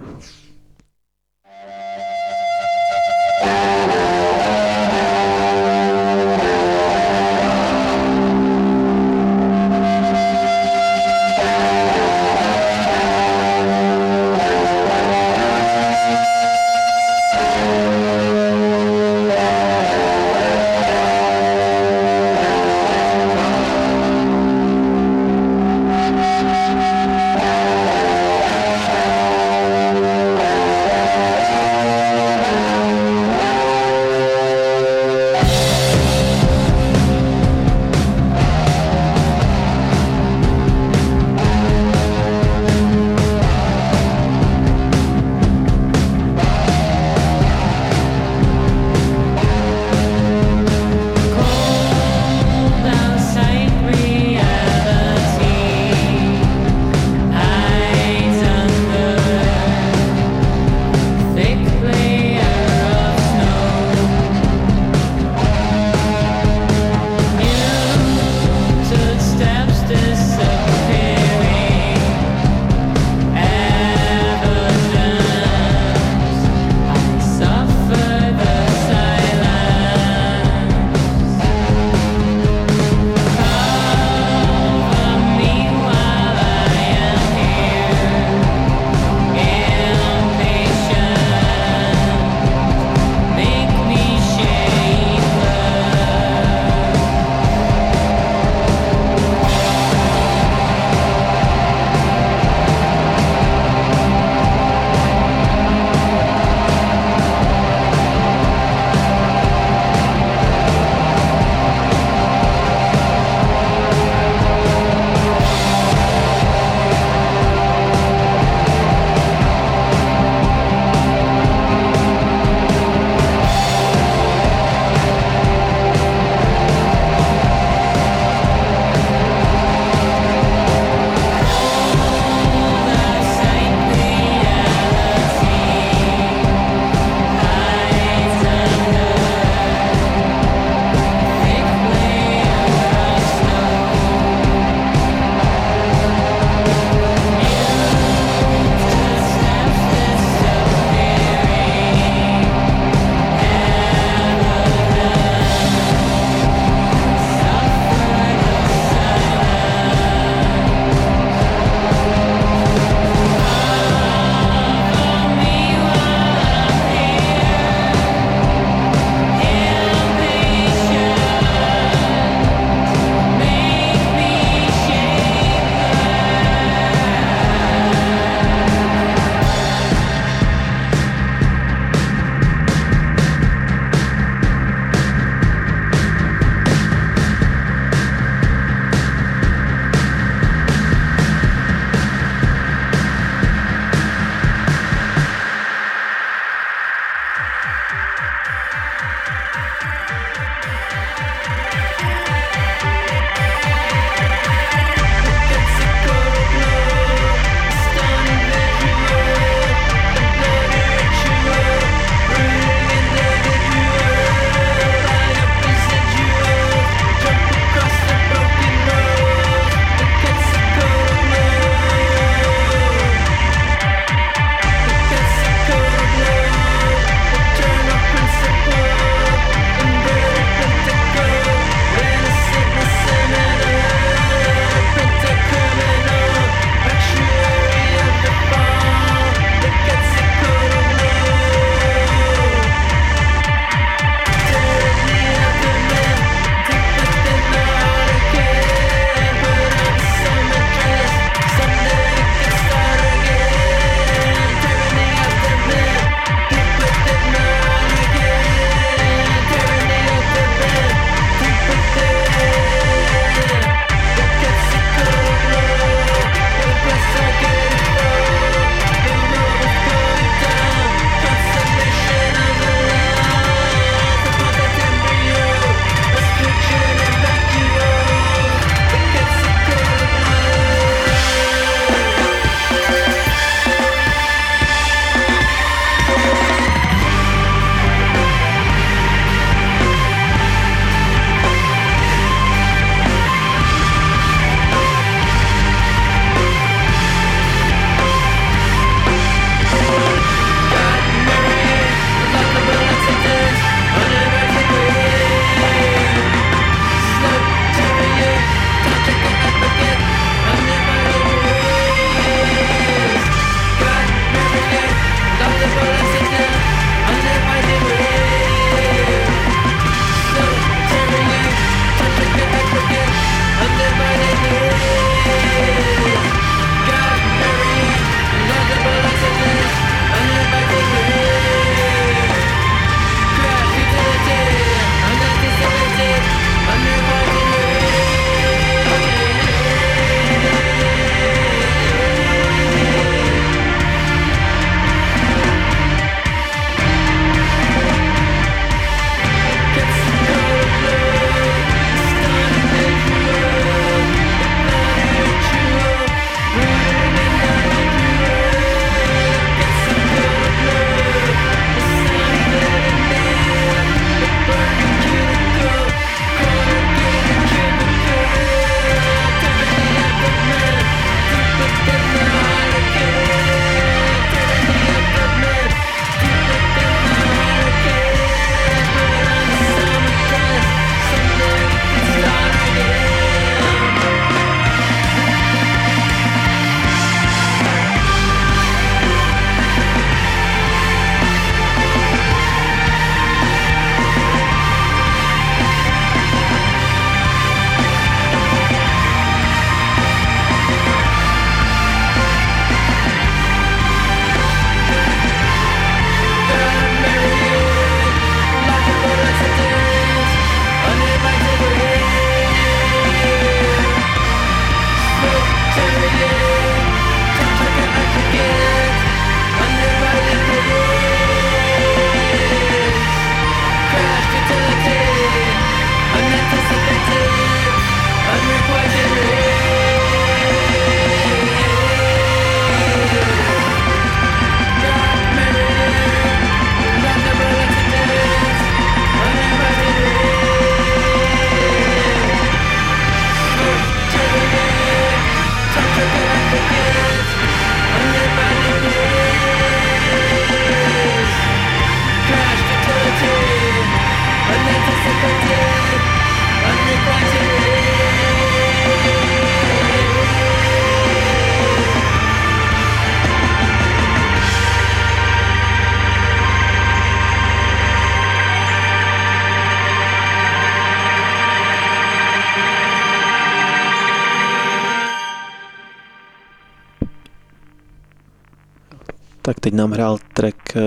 Teď nám hrál track eh,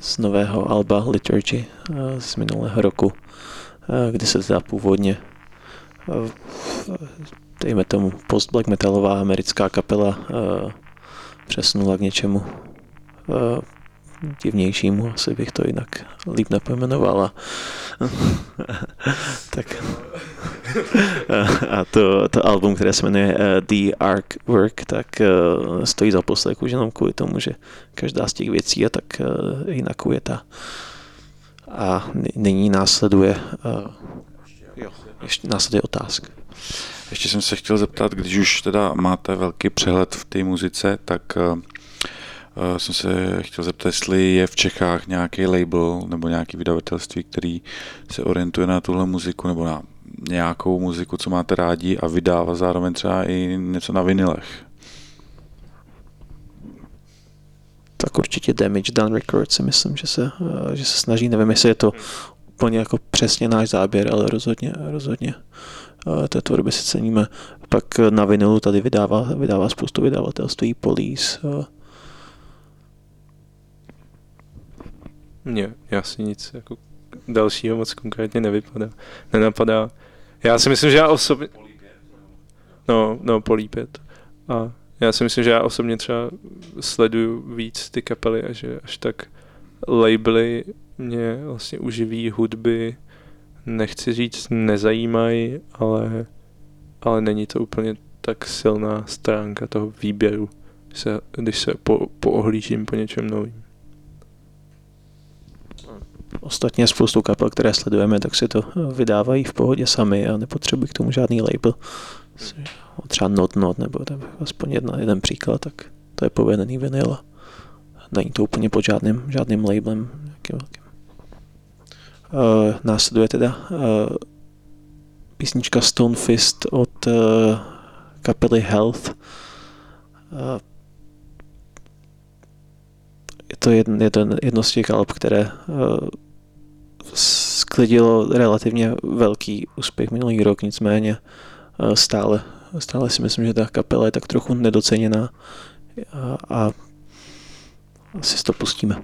z nového alba Liturgy eh, z minulého roku, eh, kdy se zdá původně dejme tomu post-black metalová americká kapela přesunula k něčemu
divnějšímu, asi bych to jinak líp nepojmenoval. tak. a to, to album, které se jmenuje uh, The Artwork, tak uh, stojí za poslech už jenom kvůli tomu, že každá z těch věcí je tak uh, jinak ujetá. A nyní následuje jo, ještě následuje otázka.
Ještě jsem se chtěl zeptat, když už teda máte velký přehled v té muzice, tak uh, jsem se chtěl zeptat, jestli je v Čechách nějaký label nebo nějaký vydavatelství, který se orientuje na tuhle muziku nebo na nějakou muziku, co máte rádi a vydává zároveň třeba i něco na vinilech.
Tak určitě Damage Done Records si myslím, že se, že se snaží, nevím, jestli je to úplně jako přesně náš záběr, ale rozhodně, rozhodně té tvorby si ceníme. Pak na vinilu tady vydává, vydává spoustu vydavatelství, Police.
Mně, já si nic jako dalšího moc konkrétně nevypadá, nenapadá. Já si myslím, že já osobně... No, no, Polípět. A já si myslím, že já osobně třeba sleduju víc ty kapely a že až tak labely mě vlastně uživí hudby, nechci říct nezajímají, ale, ale není to úplně tak silná stránka toho výběru, když se, když se po, poohlížím po něčem novým.
Ostatně spoustu kapel, které sledujeme, tak si to vydávají v pohodě sami a nepotřebují k tomu žádný label. Třeba Not Not, nebo tak aspoň jedna, jeden příklad, tak to je povedený vinyl. Není to úplně pod žádným, žádným labelem. Uh, následuje teda uh, písnička Stone Fist od uh, kapely Health. Uh, je to jedno, jedno, z těch alb, které sklidilo relativně velký úspěch minulý rok, nicméně uh, stále, stále si myslím, že ta kapela je tak trochu nedoceněná a, a asi si to pustíme.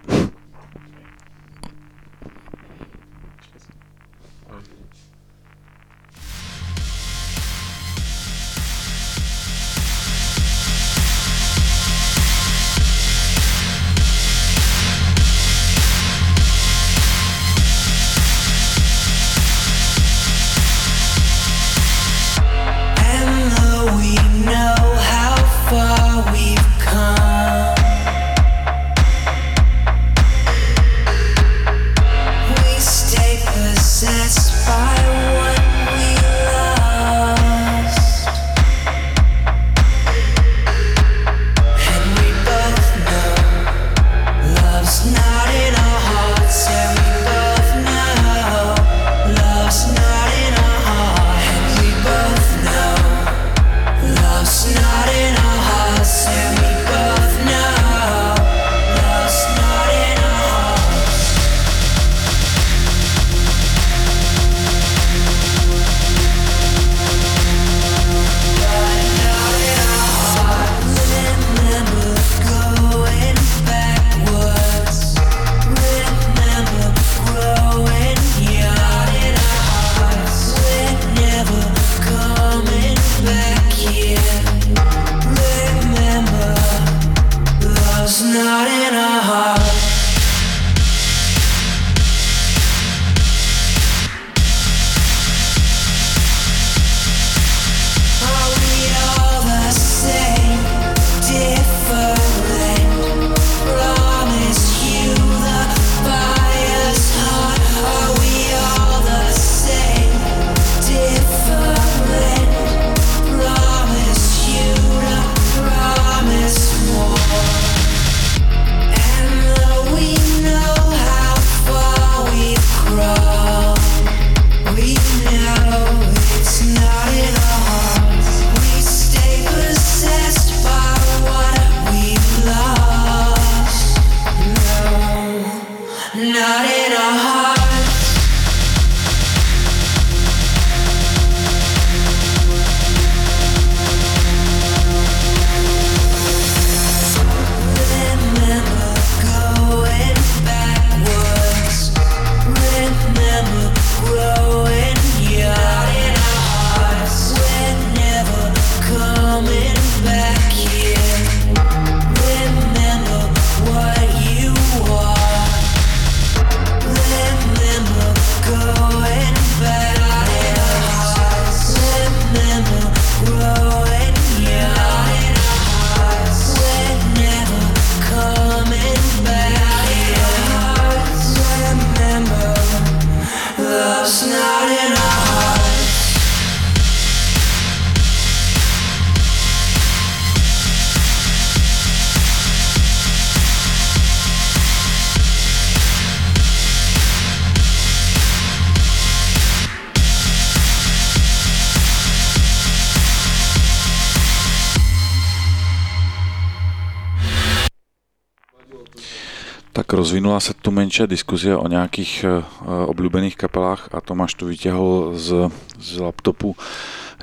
Rozvinula se tu menší diskuze o nějakých uh, oblíbených kapelách a Tomáš tu vytěhl z, z laptopu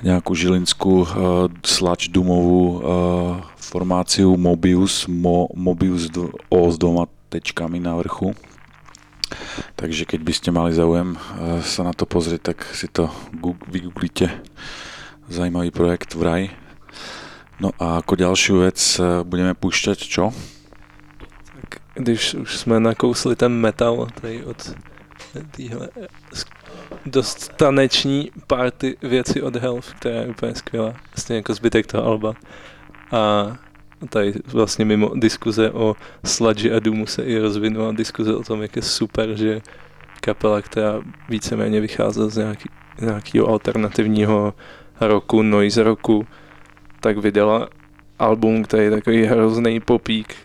nějakou žilinskou uh, slač dumovou formáciu Mobius, Mo, Mobius O s dvoma tečkami na vrchu. Takže keď byste mali záujem se na to pozrieť, tak si to vygooglite. Zajímavý projekt v Raj. No a jako další věc budeme pušťať čo?
Když už jsme nakousli ten metal tady od téhle dost taneční party věci od Health, která je úplně skvělá. Vlastně jako zbytek toho alba. A tady vlastně mimo diskuze o Sludge a Doomu se i rozvinula diskuze o tom, jak je super, že kapela, která víceméně vycházela z nějaký, nějakého alternativního roku, noise roku, tak vydala album, který je takový hrozný popík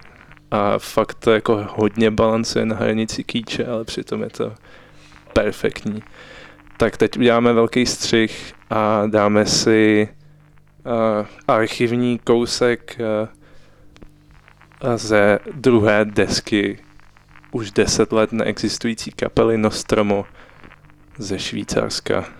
a fakt to jako hodně balancuje na hranici kýče, ale přitom je to perfektní. Tak teď uděláme velký střih a dáme si uh, archivní kousek uh, ze druhé desky už deset let neexistující kapely Nostromo ze Švýcarska.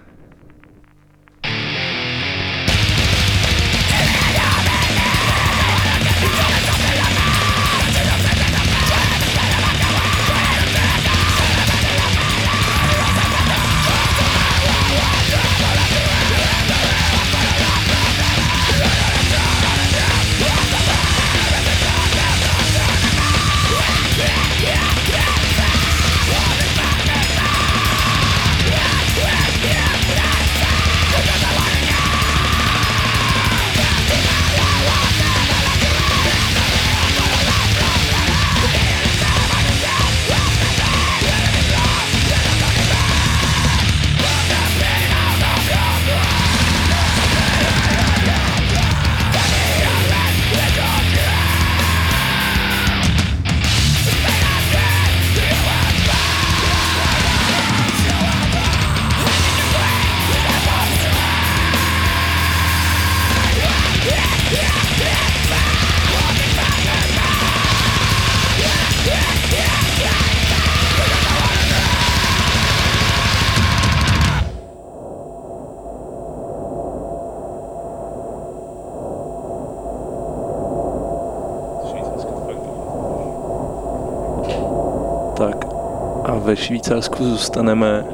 Ve Švýcarsku zůstaneme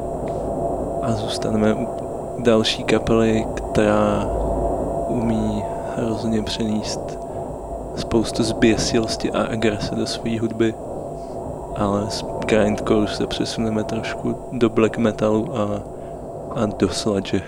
a zůstaneme u další kapely, která umí hrozně přenést spoustu zběsilosti a agrese do své hudby, ale z grindcore se přesuneme trošku do black metalu a, a do sludge.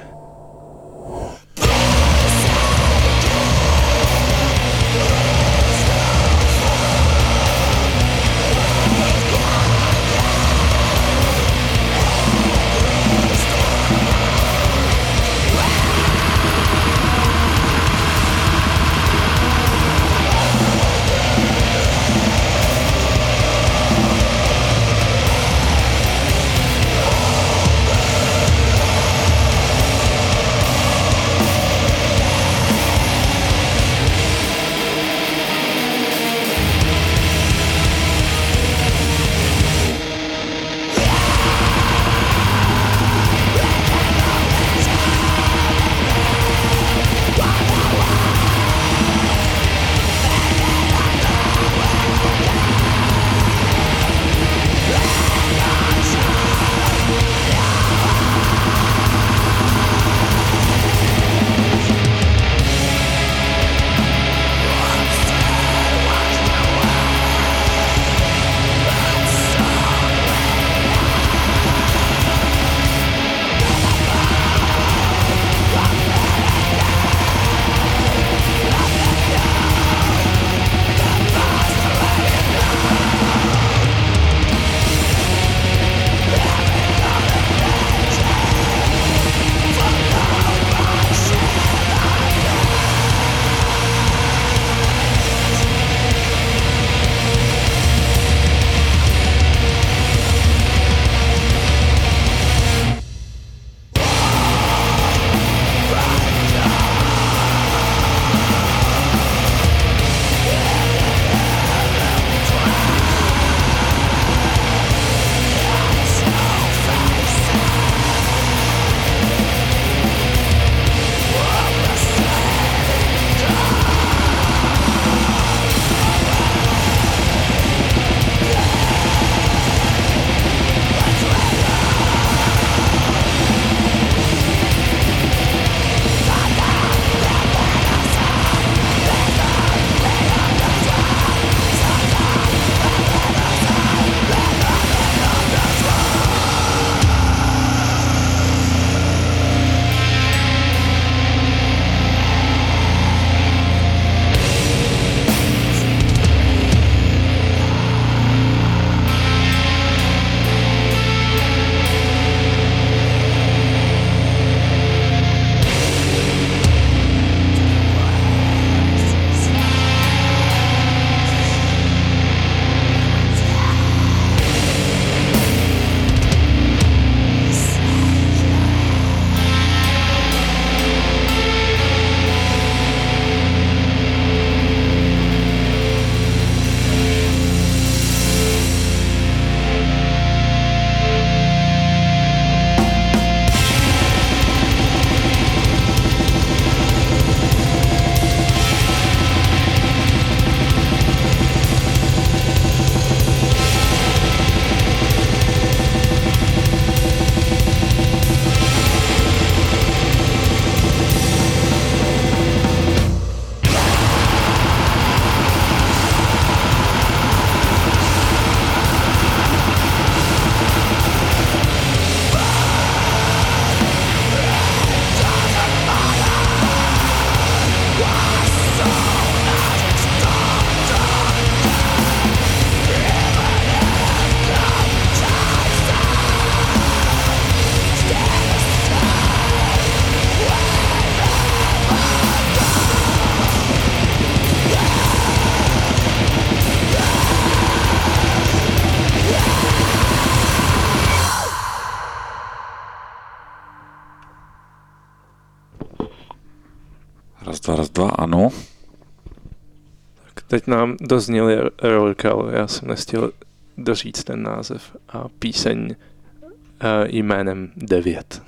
Teď nám dozněli Roll Call, já jsem nestihl doříct ten název a píseň uh, jménem 9.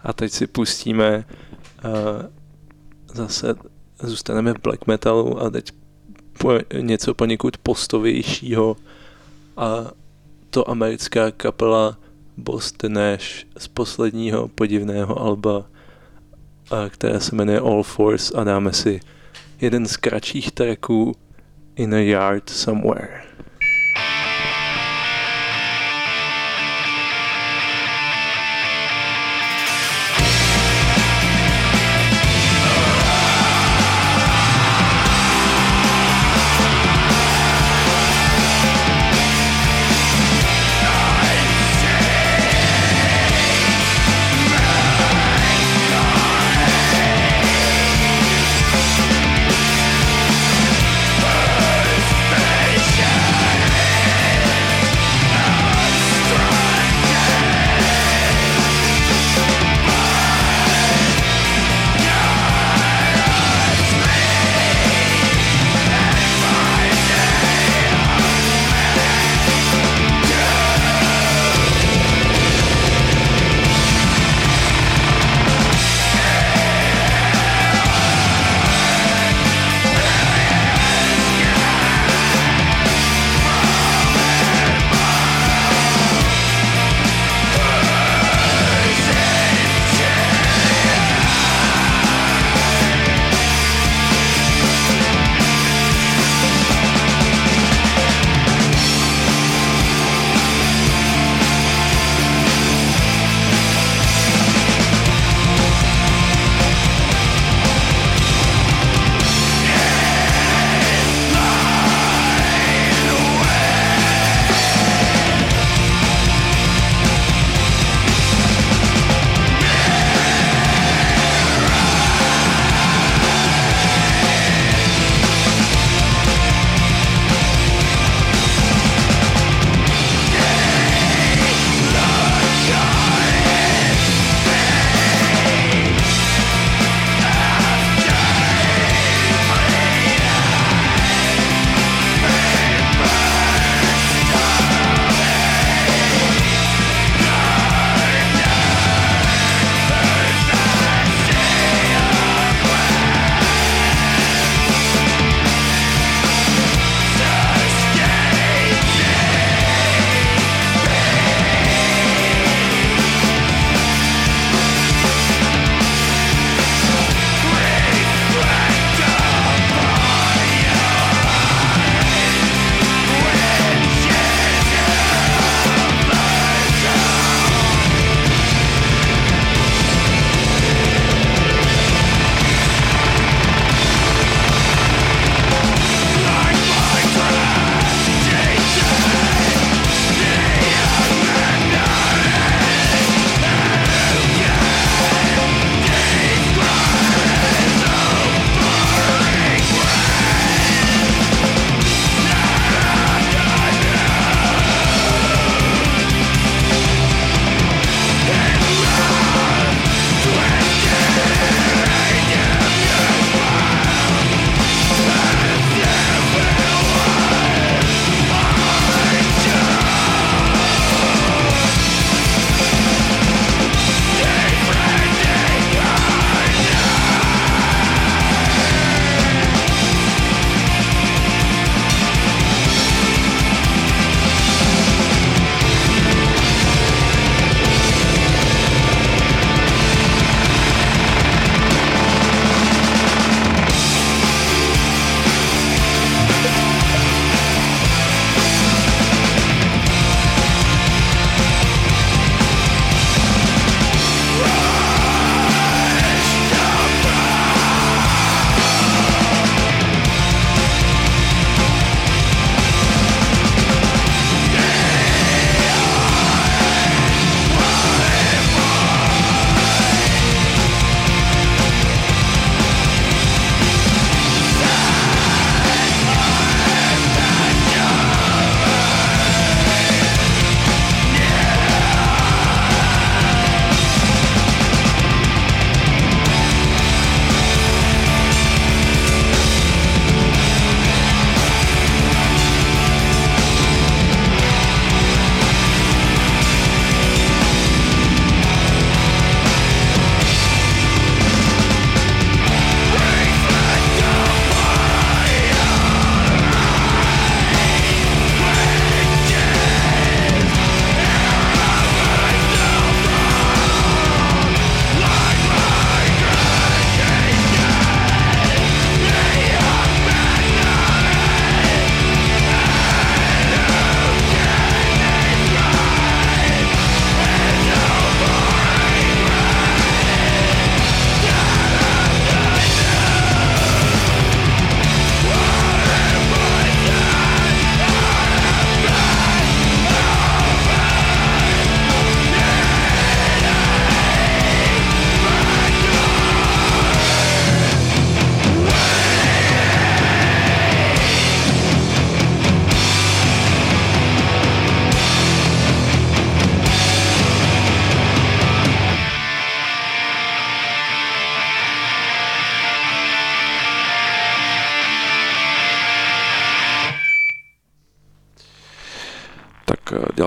a teď si pustíme uh, zase zůstaneme v black metalu a teď po, něco poněkud postovějšího a to americká kapela Boston Nash z posledního podivného alba, a které se jmenuje All Force a dáme si jeden z kratších tracků In a Yard Somewhere.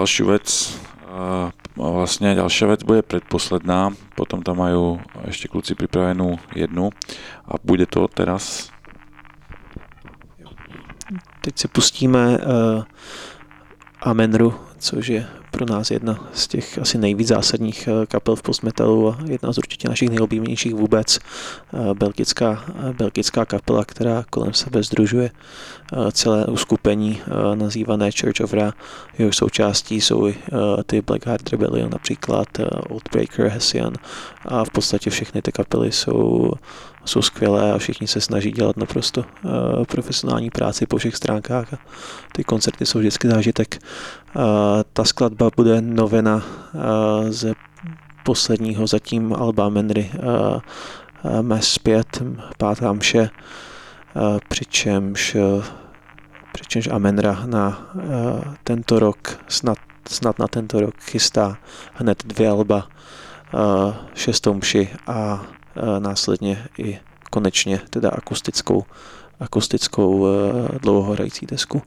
Ďalšiu vec. Vlastne ďalšia vec bude predposledná, potom tam majú ešte kluci pripravenú jednu a bude to teraz.
Teď si pustíme uh, Amenru, což je pro nás jedna z těch asi nejvíc zásadních eh, kapel v postmetalu a jedna z určitě našich nejoblíbenějších vůbec. Eh, belgická, eh, belgická kapela, která kolem sebe združuje celé uskupení nazývané Church of Ra. Jeho součástí jsou i ty Black Heart Rebellion, například Oathbreaker, Hessian a v podstatě všechny ty kapely jsou jsou skvělé a všichni se snaží dělat naprosto profesionální práci po všech stránkách a ty koncerty jsou vždycky zážitek. Uh, ta skladba bude novena uh, ze posledního zatím Alba Menry uh, Mes 5, pátá mše, přičemž, přičemž Amenra na tento rok, snad, snad na tento rok chystá hned dvě alba, šestou mši a následně i konečně teda akustickou, akustickou dlouhohrající desku.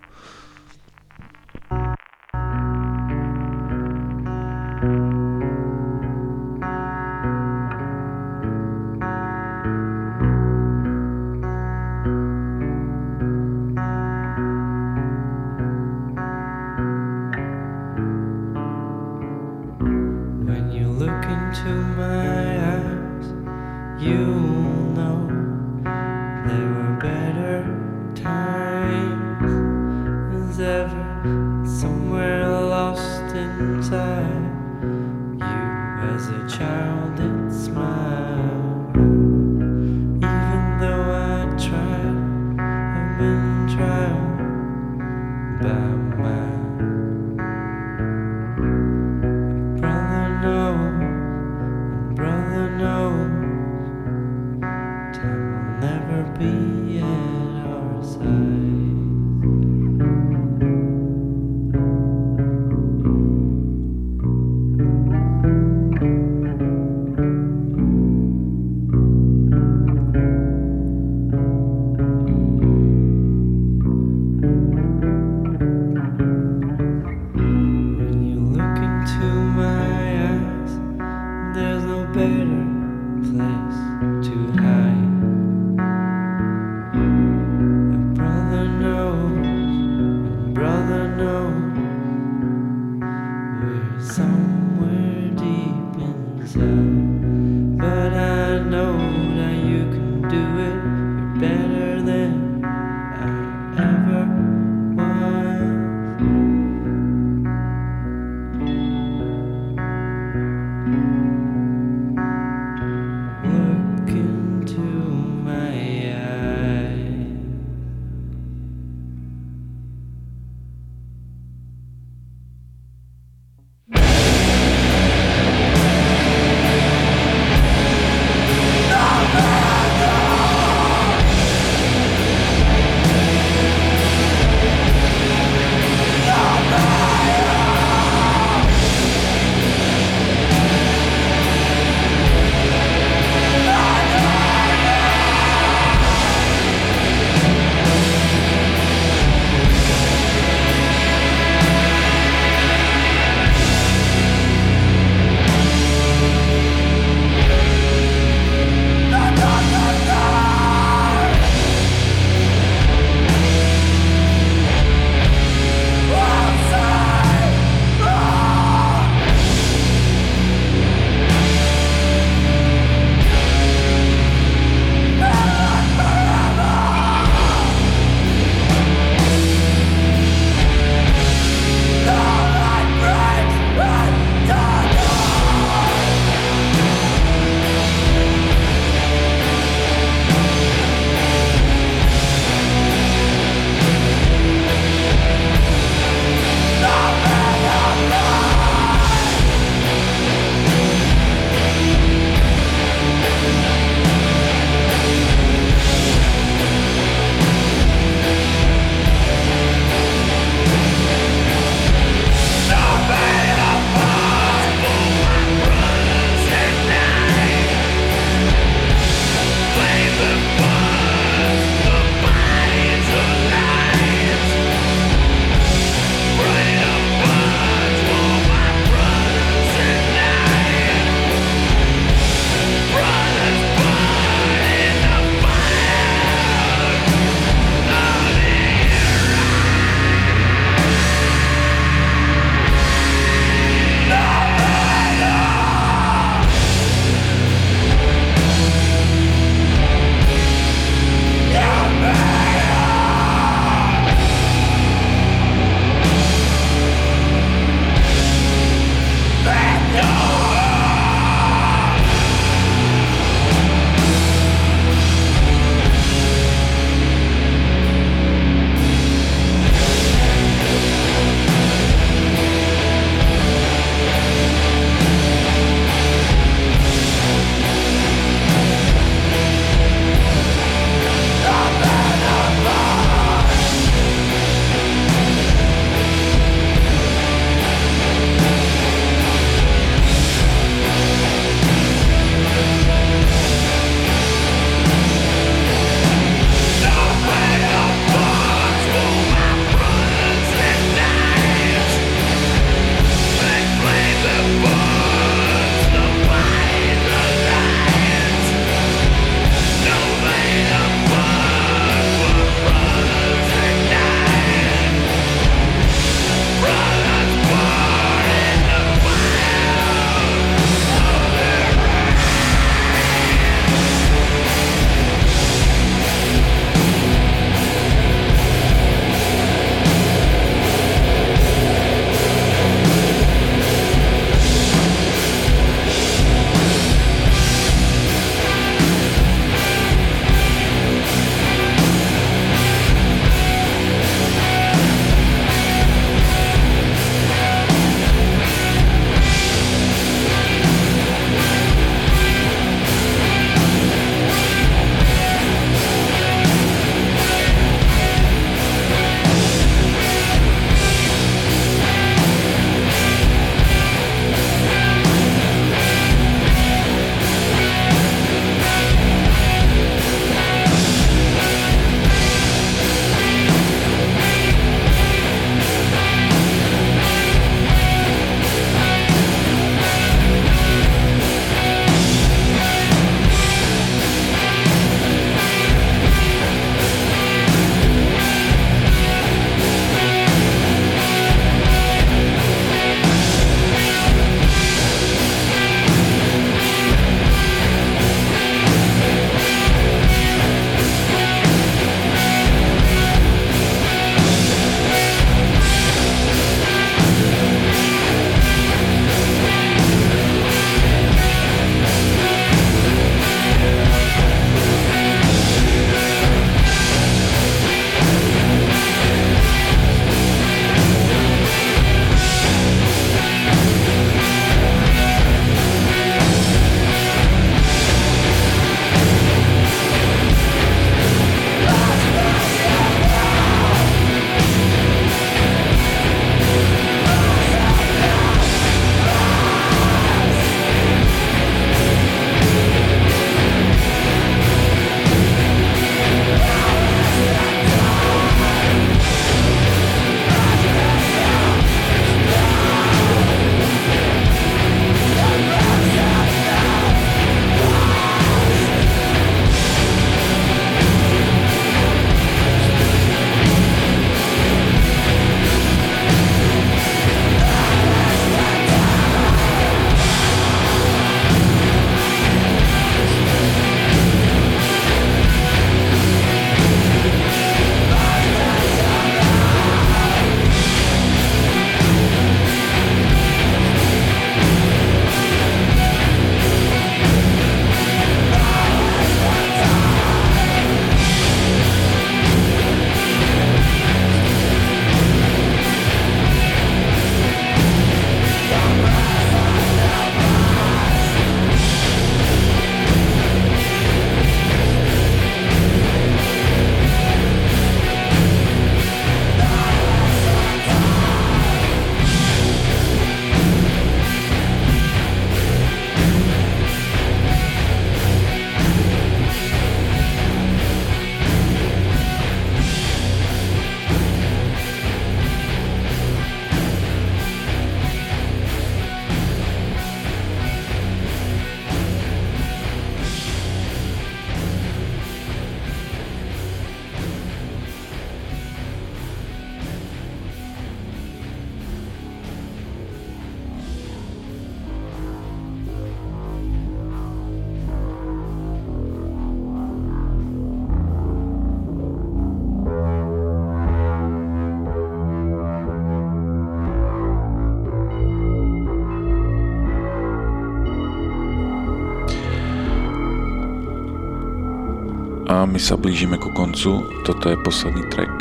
A my sa blížime ku koncu. Toto je posledný track.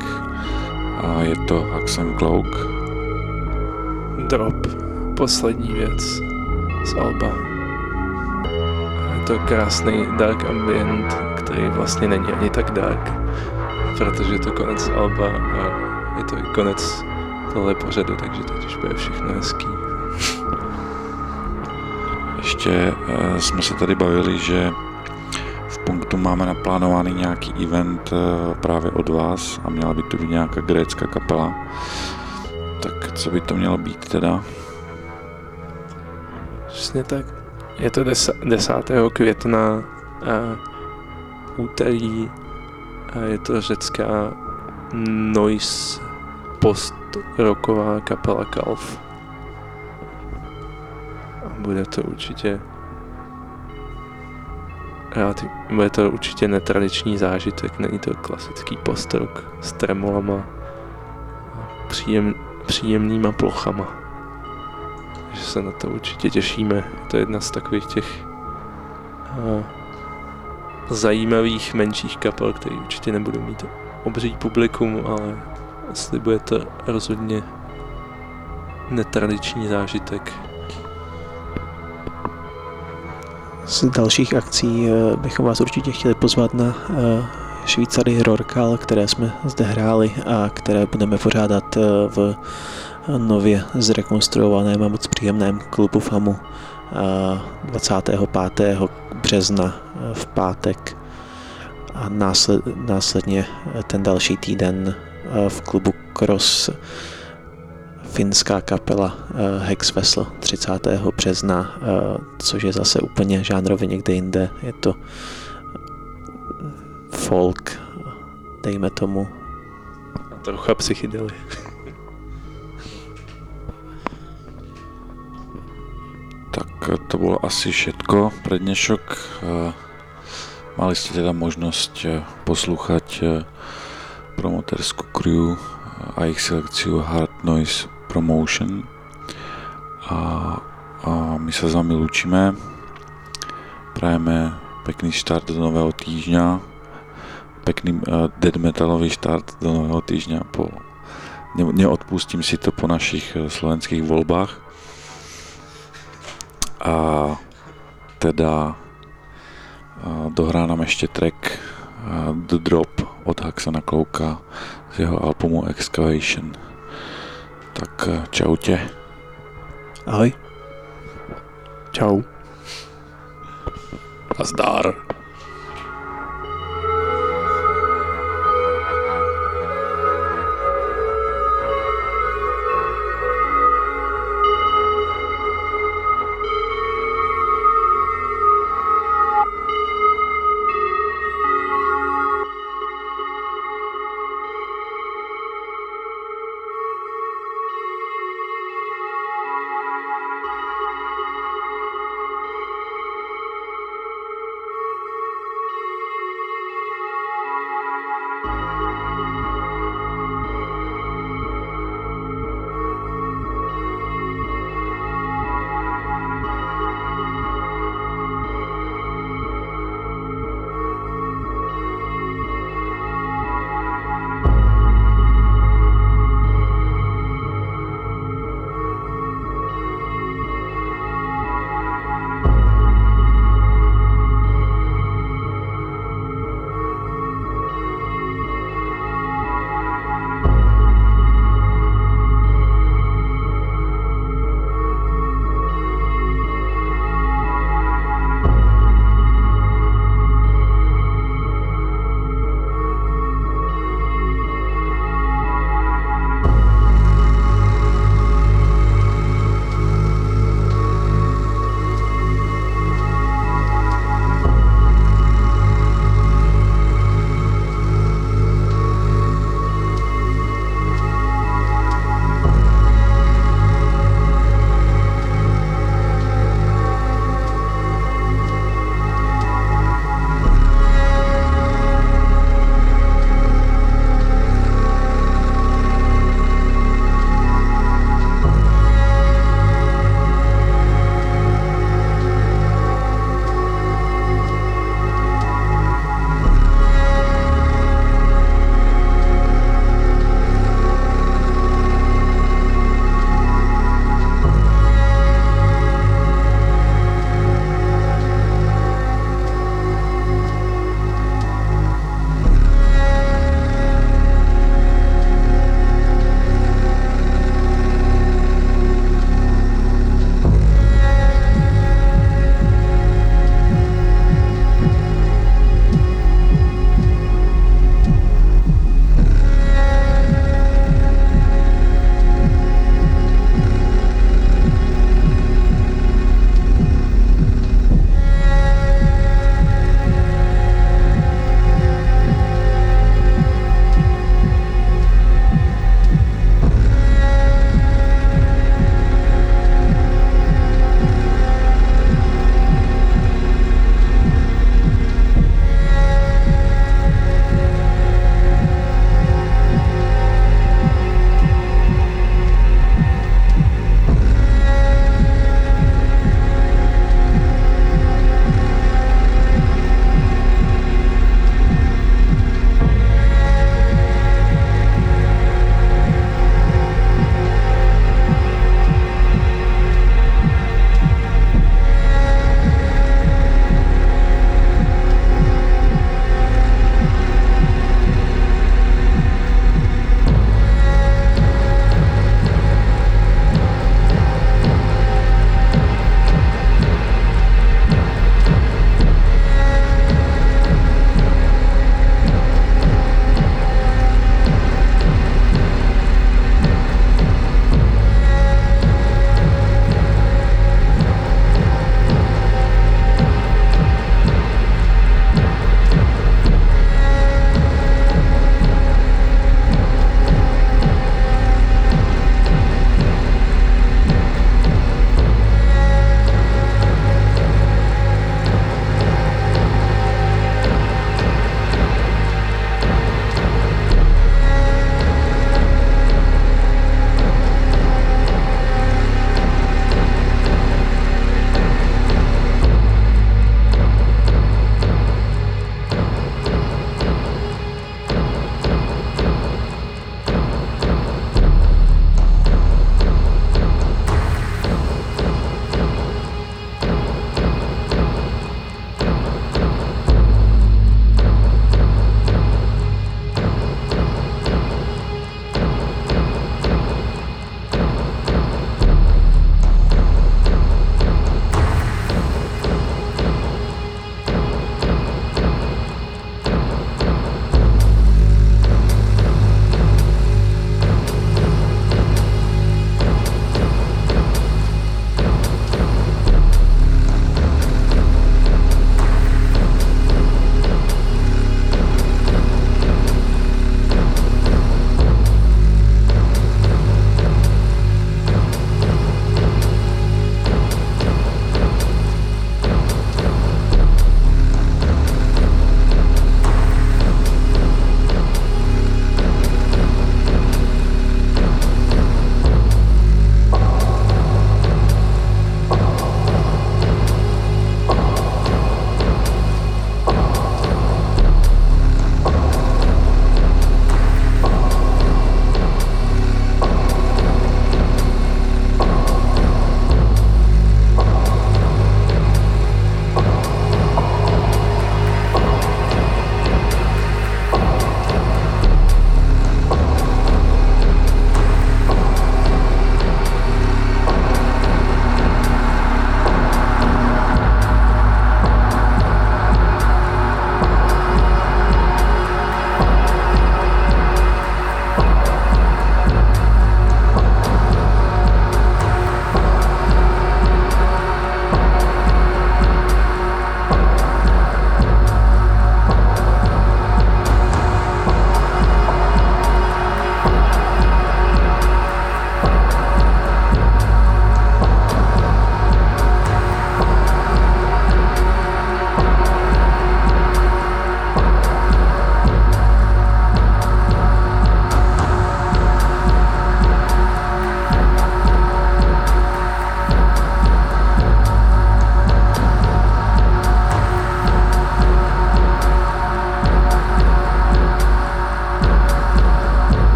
A je to Axel Cloak.
Drop. Poslední věc z Alba. Je to krásný dark ambient, který vlastně není ani tak dark, protože je to konec Alba a je to i konec tohle pořadu, takže teď už bude všechno hezký.
Ještě uh, jsme se tady bavili, že punktu máme naplánovaný nějaký event uh, právě od vás a měla by to být nějaká grécká kapela. Tak co by to mělo být teda?
Přesně tak. Je to 10. května a úterý a je to řecká noise post-rocková kapela Kalf. A bude to určitě relativ, bude to určitě netradiční zážitek, není to klasický post-rock s tremolama a příjem, příjemnýma plochama. Takže se na to určitě těšíme. Je to jedna z takových těch uh, zajímavých menších kapel, který určitě nebudou mít obří publikum, ale slibuje to rozhodně netradiční zážitek.
Z dalších akcí eh, bychom vás určitě chtěli pozvat na eh, Švýcary Rorkal, které jsme zde hráli a které budeme pořádat eh, v nově zrekonstruovaném a moc příjemném klubu FAMu 25. března v pátek a následně ten další týden v klubu Cross finská kapela Hex Vessel 30. března, což je zase úplně žánrově někde jinde. Je to folk, dejme tomu.
Trocha psychedely.
Tak to bylo asi všetko pre dnešok. Mali ste teda možnosť poslúchať promotersku crew a ich selekciu Hard Noise Promotion. A, a my sa s vami lúčime. Prajeme pekný štart do nového týždňa. Pekný uh, dead metalový štart do nového týždňa po ne, neodpustím si to po našich slovenských voľbách a teda dohrá nám ešte track The Drop od Haxana Klouka z jeho albumu Excavation. Tak čaute.
Ahoj.
Čau.
A zdár.